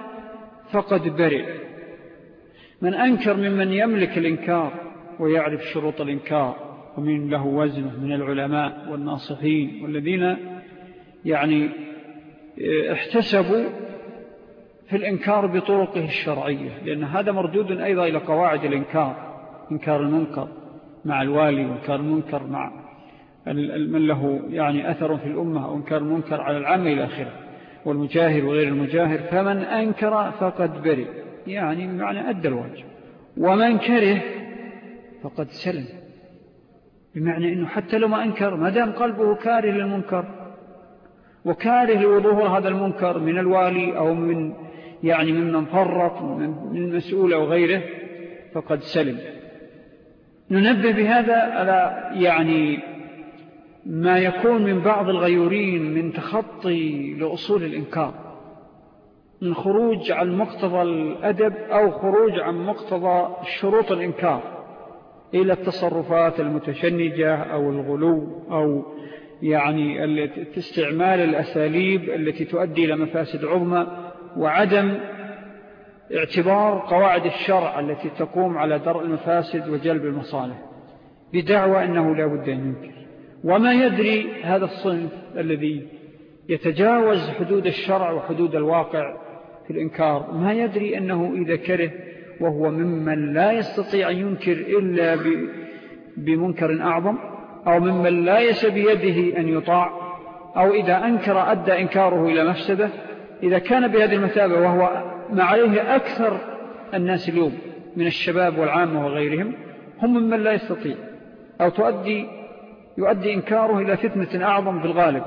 فقد برئ. من أنكر ممن يملك الإنكار ويعرف شروط الإنكار ومن له وزنه من العلماء والناصحين والذين يعني احتسبوا في الإنكار بطرقه الشرعية لأن هذا مردود أيضا إلى قواعد الإنكار إنكار المنكر مع الوالي وإنكار المنكر مع من له يعني أثر في الأمة أو إنكار المنكر على العامة إلى آخره والمجاهر وغير المجاهر فمن أنكر فقد برئ يعني بمعنى أدى الواجب ومن كره فقد سلم بمعنى أنه حتى لو ما أنكر ما دام قلبه كاره للمنكر وكاره لوضوه هذا المنكر من الوالي أو من يعني ممن فرط من مسؤول أو غيره فقد سلم. ننبه بهذا على يعني ما يكون من بعض الغيورين من تخطي لأصول الإنكار. من خروج عن مقتضى الأدب أو خروج عن مقتضى شروط الإنكار إلى التصرفات المتشنجة أو الغلو أو يعني استعمال الأساليب التي تؤدي إلى مفاسد عظمى وعدم اعتبار قواعد الشرع التي تقوم على درء المفاسد وجلب المصالح بدعوى أنه لا بد أن ينكر. وما يدري هذا الصنف الذي يتجاوز حدود الشرع وحدود الواقع في الإنكار ما يدري أنه إذا كره وهو ممن لا يستطيع أن ينكر إلا بمنكر أعظم؟ أو ممن لا يس بيده أن يطاع أو إذا أنكر أدى إنكاره إلى مفسدة إذا كان بهذه المثابة وهو ما عليه أكثر الناس اليوم من الشباب والعامة وغيرهم هم ممن لا يستطيع أو تؤدي يؤدي إنكاره إلى فتنة أعظم في الغالب.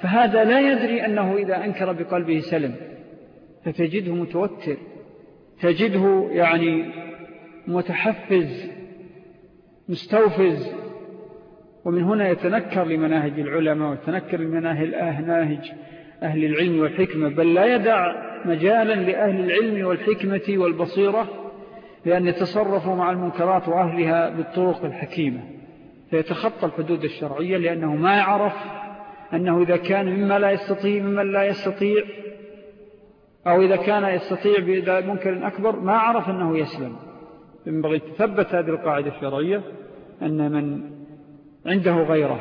فهذا لا يدري أنه إذا أنكر بقلبه سلم فتجده متوتر تجده يعني متحفز مستوفز ومن هنا يتنكر لمناهج العلماء ويتنكر لمناهج أهناهج أهل العلم والحكمة بل لا يدع مجالا لأهل العلم والحكمة والبصيرة لأن يتصرفوا مع المنكرات وأهلها بالطرق الحكيمة. فيتخطى الحدود الشرعية لأنه ما يعرف أنه إذا كان مما لا يستطيع ممن لا يستطيع أو إذا كان يستطيع بمنكر أكبر ما عرف أنه يسلم. ينبغي تثبت هذه القاعدة الشرعية أن من عنده غيره.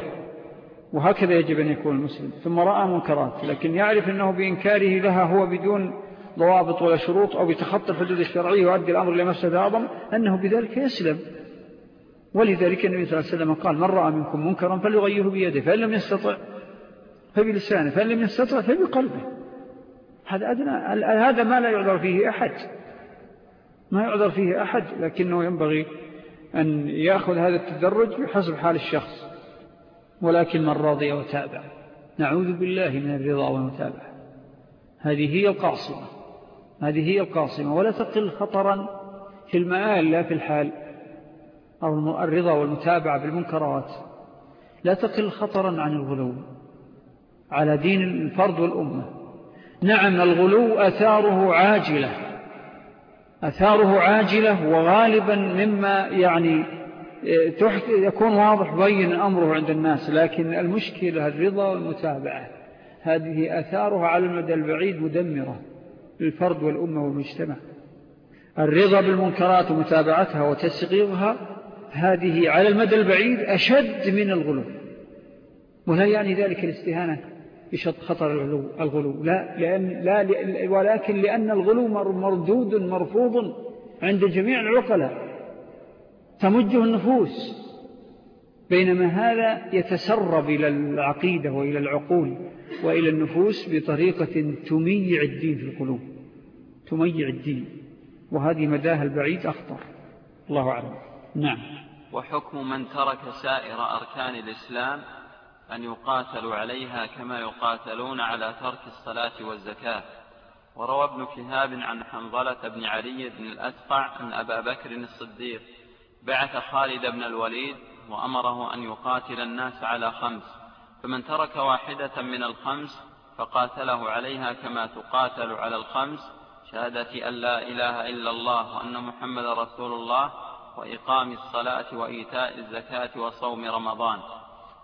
وهكذا يجب أن يكون المسلم. ثم رأى منكرات لكن يعرف أنه بإنكاره لها هو بدون ضوابط ولا شروط أو بتخطى الحدود الشرعية ويؤدي الأمر لمفسد أعظم أنه بذلك يسلم. ولذلك النبي صلى الله عليه وسلم قال من رأى منكم منكرا فليغيره بيده فإن لم يستطع فبلسانه فإن لم يستطع فبقلبه. هذا أدنى. هذا ما لا يعذر فيه أحد. ما يعذر فيه أحد لكنه ينبغي أن يأخذ هذا التدرج بحسب حال الشخص ولكن من راضي وتابع. نعوذ بالله من الرضا والمتابعة. هذه هي القاصمة. هذه هي القاصمة. ولا تقل خطرا في المآل لا في الحال. أو الرضا والمتابعة بالمنكرات. لا تقل خطرا عن الغلو. على دين الفرد والأمة. نعم الغلو أثاره عاجلة. أثاره عاجلة وغالبا مما يعني يكون واضح بين أمره عند الناس لكن المشكلة الرضا والمتابعة. هذه أثارها على المدى البعيد مدمرة للفرد والأمة والمجتمع. الرضا بالمنكرات ومتابعتها وتسقيرها هذه على المدى البعيد أشد من الغلو. ولا يعني ذلك الاستهانة. بشط خطر الغلو, الغلو. لا, لأن لا ولكن لأن الغلو مردود مرفوض عند جميع العقلاء. تمجه النفوس. بينما هذا يتسرب إلى العقيدة وإلى العقول وإلى النفوس بطريقة تميع الدين في القلوب. تميع الدين. وهذه مداها البعيد أخطر. الله أعلم. نعم. وحكم من ترك سائر أركان الإسلام أن يقاتلوا عليها كما يقاتلون على ترك الصلاة والزكاة. وروى ابن كهاب عن حنظلة بن علي بن الأسقع أن أبا بكر الصديق بعث خالد بن الوليد وأمره أن يقاتل الناس على خمس. فمن ترك واحدة من الخمس فقاتله عليها كما تقاتل على الخمس. شهادة أن لا إله إلا الله وأن محمد رسول الله وإقام الصلاة وإيتاء الزكاة وصوم رمضان.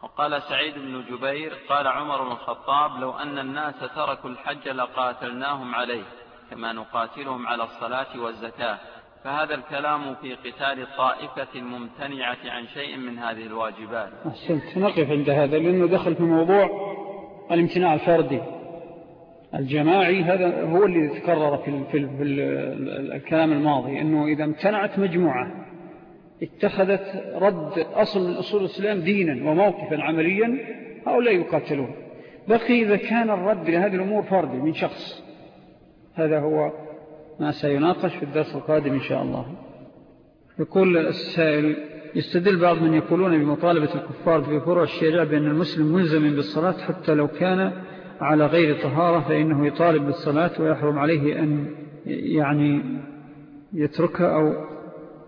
وقال سعيد بن جبير قال عمر بن الخطاب لو أن الناس تركوا الحج لقاتلناهم عليه كما نقاتلهم على الصلاة والزكاة. فهذا الكلام في قتال الطائفة الممتنعة عن شيء من هذه الواجبات. أحسنت. نقف عند هذا لأنه دخل في موضوع الامتناع الفردي. الجماعي هذا هو اللي تكرر في الكلام الماضي أنه إذا امتنعت مجموعة. اتخذت رد أصل من أصول الإسلام دينا وموقفا عمليا هؤلاء يقاتلون. بقي إذا كان الرد لهذه الأمور فردي من شخص. هذا هو ما سيناقش في الدرس القادم إن شاء الله. يقول السائل يستدل بعض من يقولون بمطالبة الكفار في فروع الشريعة بأن المسلم ملزم بالصلاة حتى لو كان على غير طهارة فإنه يطالب بالصلاة ويحرم عليه أن يعني يتركها أو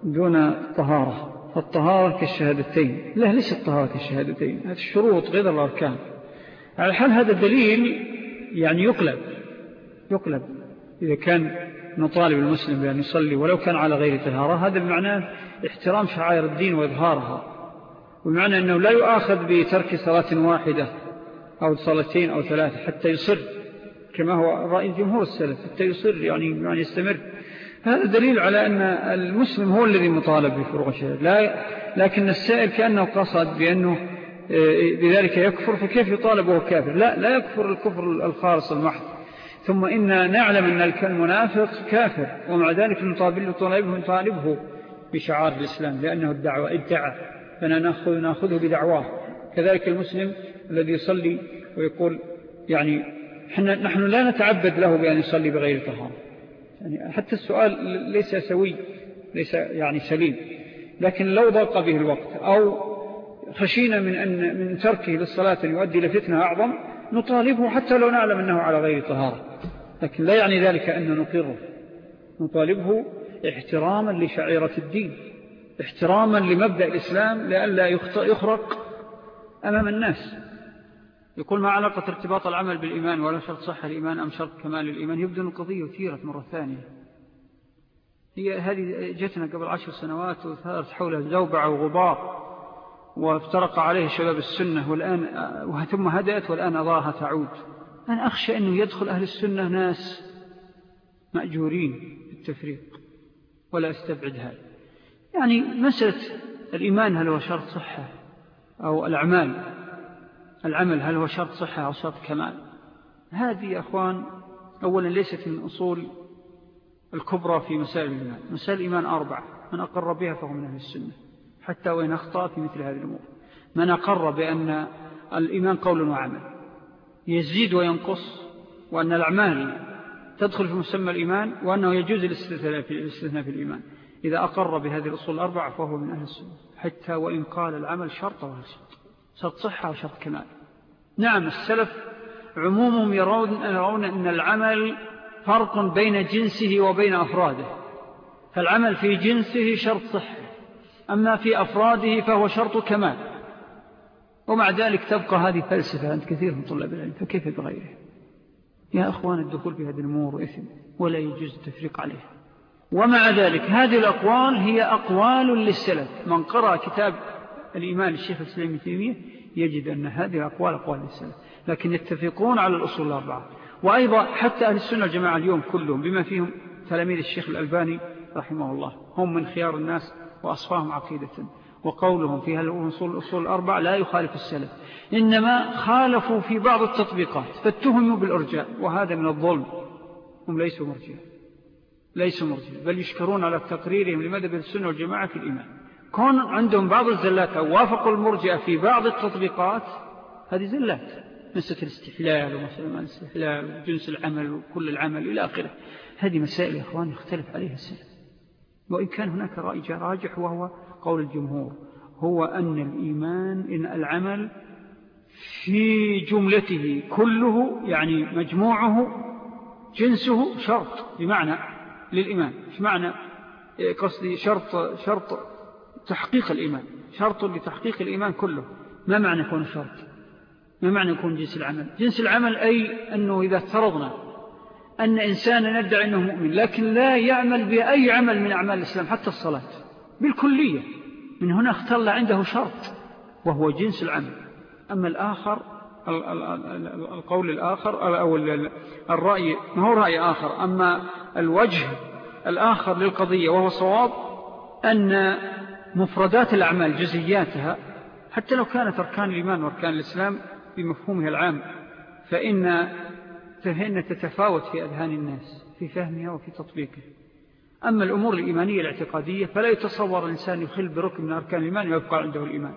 دون طهارة. فالطهارة كالشهادتين. لا ليس الطهارة كالشهادتين. هذه الشروط غير الأركان. على حال هذا دليل يعني يقلب. يقلب. إذا كان نطالب المسلم بأن يصلي ولو كان على غير طهارة هذا بمعنى احترام شعائر الدين وإظهارها. ومعنى أنه لا يؤاخذ بترك صلاة واحدة أو صلاتين أو ثلاثة حتى يصر كما هو رأي جمهور السلف حتى يصر يعني, يعني يستمر. هذا دليل على أن المسلم هو الذي مطالب بفروغ الشهادة. لا لكن السائل كأنه قصد بأنه آه، بذلك يكفر فكيف يطالب وهو كافر؟ لا لا يكفر الكفر الخالص المحض. ثم إنا نعلم أن المنافق كافر ومع ذلك نطالبه نطالبه بشعار الإسلام لأنه الدعوة ادعى فنأخذ نأخذه بدعواه. كذلك المسلم الذي يصلي ويقول يعني نحن لا نتعبد له بأن يصلي بغير طهارة. يعني حتى السؤال ليس سوي ليس يعني سليم لكن لو ضاق به الوقت أو خشينا من, أن من تركه للصلاة يؤدي لفتنة أعظم نطالبه حتى لو نعلم أنه على غير طهارة. لكن لا يعني ذلك أن نقره. نطالبه احتراما لشعيرة الدين احتراما لمبدأ الإسلام لألا يخرق أمام الناس. يقول ما علاقة ارتباط العمل بالإيمان ولا شرط صحة الإيمان أم شرط كمال الإيمان يبدو أن القضية وثيرت مرة ثانية. هي هذه جتنا قبل عشر سنوات وثارت حولها زوبعة وغبار وافترق عليه شباب السنة والآن ثم هدأت والآن أضاها تعود. أنا أخشى أنه يدخل أهل السنة ناس مأجورين بالتفريق ولا أستبعد هذا يعني مسألة الإيمان هل هو شرط صحة أو الأعمال؟ العمل هل هو شرط صحة أو شرط كمال؟ هذه يا أخوان أولا ليست من أصول الكبرى في مسائل الإيمان. مسائل الإيمان أربعة من أقر بها فهو من أهل السنة حتى وإن أخطأ في مثل هذه الأمور. من أقر بأن الإيمان قول وعمل يزيد وينقص وأن الأعمال تدخل في مسمى الإيمان وأنه يجوز الاستثناء في الإيمان. إذا أقر بهذه الأصول الأربعة فهو من أهل السنة حتى وإن قال العمل شرط وهل شرط شرط صحة وشرط كمال. نعم السلف عمومهم يرون, يرون أن العمل فرق بين جنسه وبين أفراده. فالعمل في جنسه شرط صحة أما في أفراده فهو شرط كمال. ومع ذلك تبقى هذه فلسفة عند كثير من طلاب العلم فكيف بغيره؟ يا أخوان الدخول في هذه الأمور إثم ولا يجوز التفريق عليه. ومع ذلك هذه الأقوال هي أقوال للسلف. من قرأ كتاب الإيمان الشيخ السليم التيمية يجد أن هذه الأقوال أقوال للسلف لكن يتفقون على الأصول الأربعة. وأيضا حتى أهل السنة الجماعة اليوم كلهم بما فيهم تلاميذ الشيخ الألباني رحمه الله هم من خيار الناس وأصفاهم عقيدة وقولهم في الأصول الأصول الأربع لا يخالف السلف إنما خالفوا في بعض التطبيقات فاتهموا بالأرجاء وهذا من الظلم. هم ليسوا مرجئة ليسوا مرجئة بل يشكرون على تقريرهم لمذهب السنة والجماعة في الإيمان. كون عندهم بعض الزلات أو وافقوا المرجئة في بعض التطبيقات هذه زلات مسألة الاستحلال ومسألة الاستحلال وجنس العمل وكل العمل إلى آخره. هذه مسائل يا أخوان يختلف عليها السلف. وإن كان هناك رأي راجح وهو قول الجمهور هو أن الإيمان إن العمل في جملته كله يعني مجموعه جنسه شرط بمعنى للإيمان. معنى؟ قصدي شرط شرط تحقيق الإيمان. شرط لتحقيق الإيمان كله. ما معنى يكون شرط؟ ما معنى يكون جنس العمل؟ جنس العمل أي أنه إذا افترضنا أن إنسانا ندعي أنه مؤمن لكن لا يعمل بأي عمل من أعمال الإسلام حتى الصلاة. بالكلية. من هنا اختل عنده شرط وهو جنس العمل. أما الآخر القول الآخر أو الرأي ما هو رأي آخر أما الوجه الآخر للقضية وهو صواب أن مفردات الأعمال جزياتها حتى لو كانت أركان الإيمان وأركان الإسلام بمفهومها العام فإن فهن تتفاوت في أذهان الناس في فهمها وفي تطبيقها. أما الأمور الإيمانية الاعتقادية فلا يتصور الإنسان يخل بركن من أركان الإيمان ويبقى عنده الإيمان.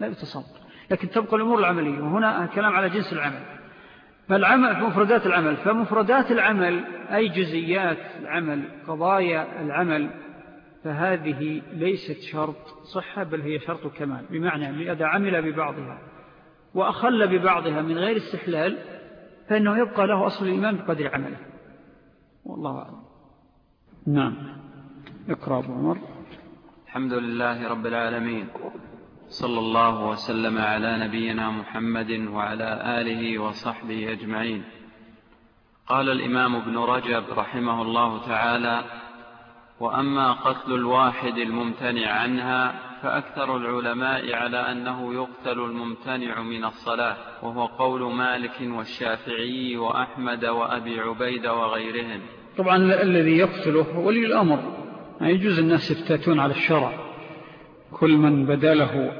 لا يتصور. لكن تبقى الأمور العملية وهنا كلام على جنس العمل. فالعمل مفردات العمل. فمفردات العمل أي جزيات العمل قضايا العمل فهذه ليست شرط صحة بل هي شرط كمال. بمعنى إذا عمل ببعضها وأخل ببعضها من غير استحلال فإنه يبقى له أصل الإيمان بقدر عمله. والله أعلم. نعم. اقرأ أبو عمر. الحمد لله رب العالمين. صلى الله وسلم على نبينا محمد وعلى آله وصحبه أجمعين. قال الإمام ابن رجب رحمه الله تعالى وأما قتل الواحد الممتنع عنها فأكثر العلماء على أنه يقتل الممتنع من الصلاة وهو قول مالك والشافعي وأحمد وأبي عبيد وغيرهم. طبعا الذي يقتله ولي الأمر. يجوز الناس يفتاتون على الشرع. كل من بداله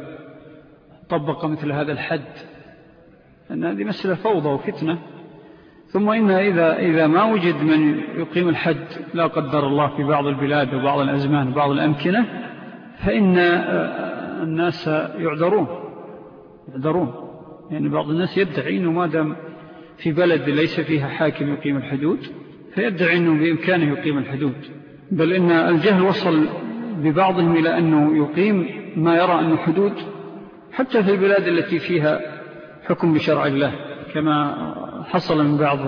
طبق مثل هذا الحد. أن هذه مسألة فوضى وفتنة. ثم إن إذا, إذا ما وجد من يقيم الحد لا قدر الله في بعض البلاد وبعض الأزمان وبعض الأمكنة فإن الناس يعذرون. يعذرون. يعني بعض الناس يدعي أنه ما دام في بلد ليس فيها حاكم يقيم الحدود فيدعي أنه بإمكانه يقيم الحدود. بل إن الجهل وصل ببعضهم إلى أنه يقيم ما يرى أنه حدود حتى في البلاد التي فيها حكم بشرع الله كما حصل من بعض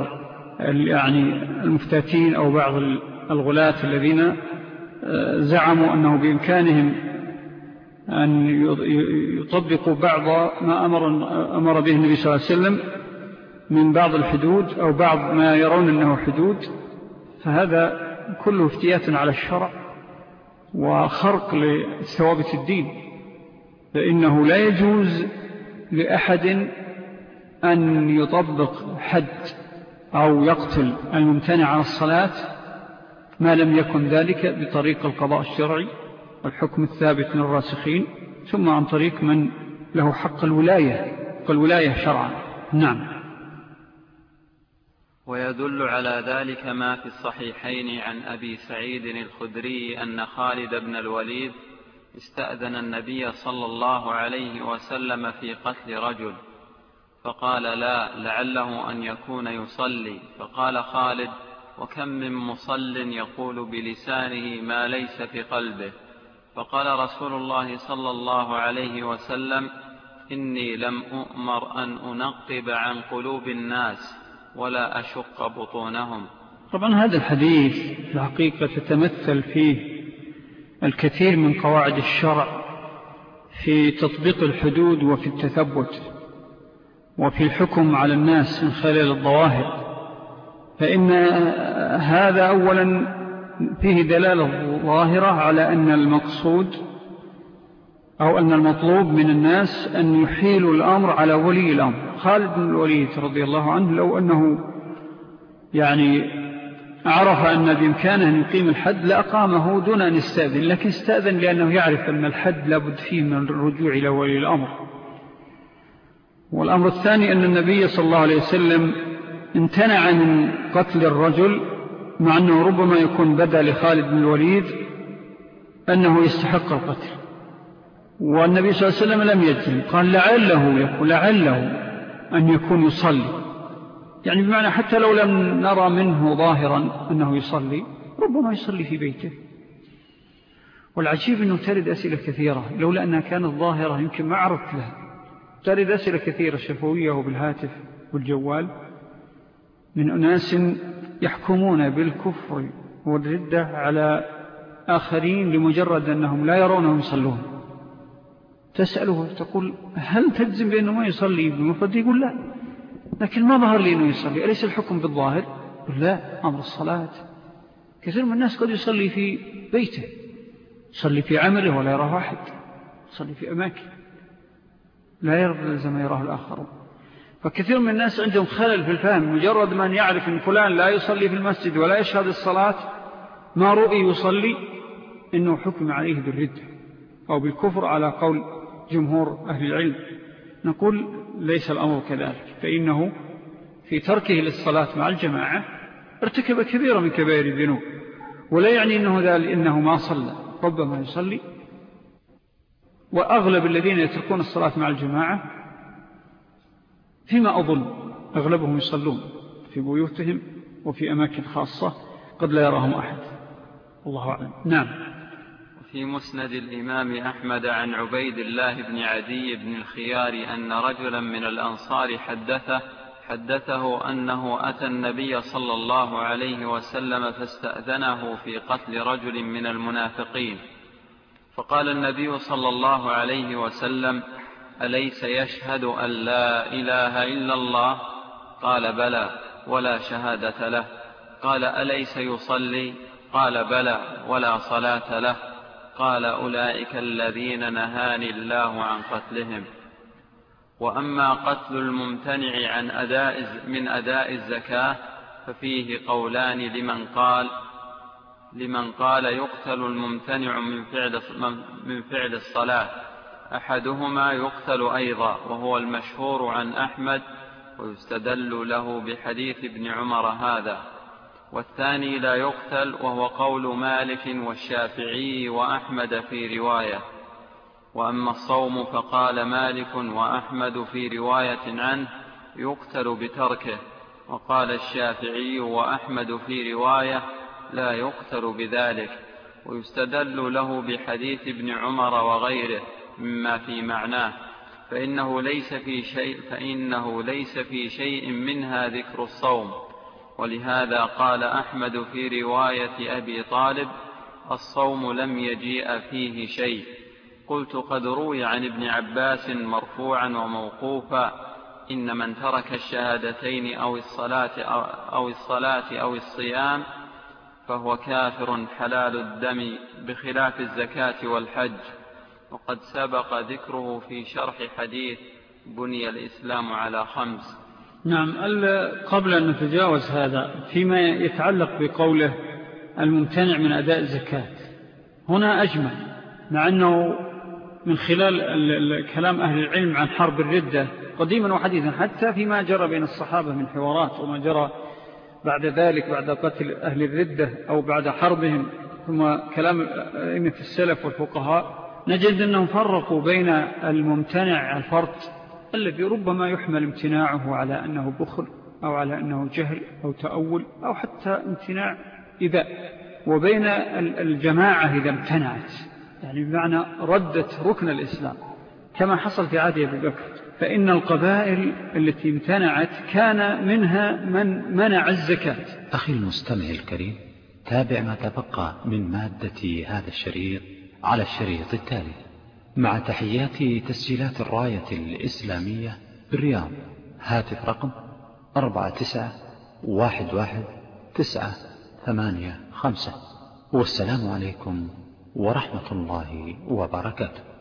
يعني المفتاتين أو بعض الغلاة الذين آه، زعموا أنه بإمكانهم أن يطبقوا بعض ما أمر, أمر به النبي صلى الله عليه وسلم من بعض الحدود أو بعض ما يرون أنه حدود فهذا كله افتيات على الشرع وخرق لثوابت الدين فإنه لا يجوز لأحد أن يطبق حد أو يقتل الممتنع عن الصلاة ما لم يكن ذلك بطريق القضاء الشرعي والحكم الثابت من الراسخين ثم عن طريق من له حق الولاية الولاية شرعا. نعم. ويدل على ذلك ما في الصحيحين عن أبي سعيد الخدري أن خالد بن الوليد استأذن النبي صلى الله عليه وسلم في قتل رجل. فقال لا لعله أن يكون يصلي. فقال خالد وكم من مصل يقول بلسانه ما ليس في قلبه. فقال رسول الله صلى الله عليه وسلم إني لم أؤمر أن أنقب عن قلوب الناس ولا أشق بطونهم. طبعا هذا الحديث في الحقيقة تتمثل فيه الكثير من قواعد الشرع في تطبيق الحدود وفي التثبت. وفي الحكم على الناس من خلال الظواهر فإن هذا أولا فيه دلالة ظاهرة على أن المقصود أو أن المطلوب من الناس أن يحيلوا الأمر على ولي الأمر. خالد بن الوليد رضي الله عنه لو أنه يعني عرف أن بإمكانه أن يقيم الحد لأقامه دون أن يستأذن لكن استأذن لأنه يعرف أن الحد لابد فيه من الرجوع إلى ولي الأمر. والأمر الثاني أن النبي صلى الله عليه وسلم امتنع من قتل الرجل مع أنه ربما يكون بدأ لخالد بن الوليد أنه يستحق القتل. والنبي صلى الله عليه وسلم لم يجزم قال لعله يقول لعله أن يكون يصلي. يعني بمعنى حتى لو لم نرى منه ظاهرا أنه يصلي ربما يصلي في بيته. والعجيب أنه ترد أسئلة كثيرة لولا أنها كانت ظاهرة يمكن ما عرفت لها. ترد أسئلة كثيرة شفوية بالهاتف والجوال. من أناس يحكمون بالكفر والردة على آخرين لمجرد أنهم لا يرونهم يصلون. تسأله تقول هل تجزم بأنه ما يصلي بمفرد يقول لا. لكن ما ظهر لي أنه يصلي. أليس الحكم بالظاهر؟ يقول لا أمر الصلاة. كثير من الناس قد يصلي في بيته يصلي في عمله ولا يراه أحد يصلي في أماكن. لا زي ما يراه الآخرون فكثير من الناس عندهم خلل في الفهم مجرد من يعرف أن فلان لا يصلي في المسجد ولا يشهد الصلاة ما رؤي يصلي إنه حكم عليه بالردة أو بالكفر على قول جمهور أهل العلم. نقول ليس الأمر كذلك فإنه في تركه للصلاة مع الجماعة ارتكب كبيرا من كبير الذنوب ولا يعني إنه ذلك إنه ما صلى ربما يصلي وأغلب الذين يتركون الصلاة مع الجماعة فيما أظن أغلبهم يصلون في بيوتهم وفي أماكن خاصة قد لا يراهم أحد. الله أعلم. نعم. في مسند الإمام أحمد عن عبيد الله بن عدي بن الخيار أن رجلا من الأنصار حدثه حدثه أنه أتى النبي صلى الله عليه وسلم فاستأذنه في قتل رجل من المنافقين. فقال النبي صلى الله عليه وسلم أليس يشهد أن لا إله إلا الله؟ قال بلى ولا شهادة له. قال أليس يصلي؟ قال بلى ولا صلاة له. قال أولئك الذين نهاني الله عن قتلهم. وأما قتل الممتنع عن أداء من أداء الزكاة ففيه قولان لمن قال لمن قال يقتل الممتنع من فعل من فعل الصلاة. أحدهما يقتل أيضا وهو المشهور عن أحمد ويستدل له بحديث ابن عمر هذا. والثاني لا يقتل وهو قول مالك والشافعي وأحمد في رواية. وأما الصوم فقال مالك وأحمد في رواية عنه يقتل بتركه. وقال الشافعي وأحمد في رواية لا يقتل بذلك ويستدل له بحديث ابن عمر وغيره مما في معناه. فإنه ليس في شيء فإنه ليس في شيء منها ذكر الصوم. ولهذا قال أحمد في رواية أبي طالب الصوم لم يجيء فيه شيء. قلت قد روي عن ابن عباس مرفوعا وموقوفا إن من ترك الشهادتين أو الصلاة أو, الصلاة أو الصيام فهو كافر حلال الدم بخلاف الزكاة والحج. وقد سبق ذكره في شرح حديث بني الإسلام على خمس. نعم قبل أن نتجاوز هذا فيما يتعلق بقوله الممتنع من أداء الزكاة. هنا أجمل مع أنه من خلال كلام أهل العلم عن حرب الردة قديما وحديثا حتى فيما جرى بين الصحابة من حوارات وما جرى بعد ذلك بعد قتل أهل الردة أو بعد حربهم ثم كلام أئمة السلف والفقهاء نجد أنهم فرقوا بين الممتنع الفرط الذي ربما يحمل امتناعه على أنه بخل أو على أنه جهل أو تأول أو حتى امتناع إباء وبين الجماعة إذا امتنعت يعني بمعنى ردت ركن الإسلام كما حصل في عادي أبي بكر. فإن القبائل التي امتنعت كان منها من منع الزكاة. أخي المستمع الكريم تابع ما تبقى من مادة هذا الشريط على الشريط التالي. مع تحيات تسجيلات الراية الإسلامية بالرياض هاتف رقم أربعة تسعة واحد واحد تسعة ثمانية خمسة. والسلام عليكم ورحمة الله وبركاته.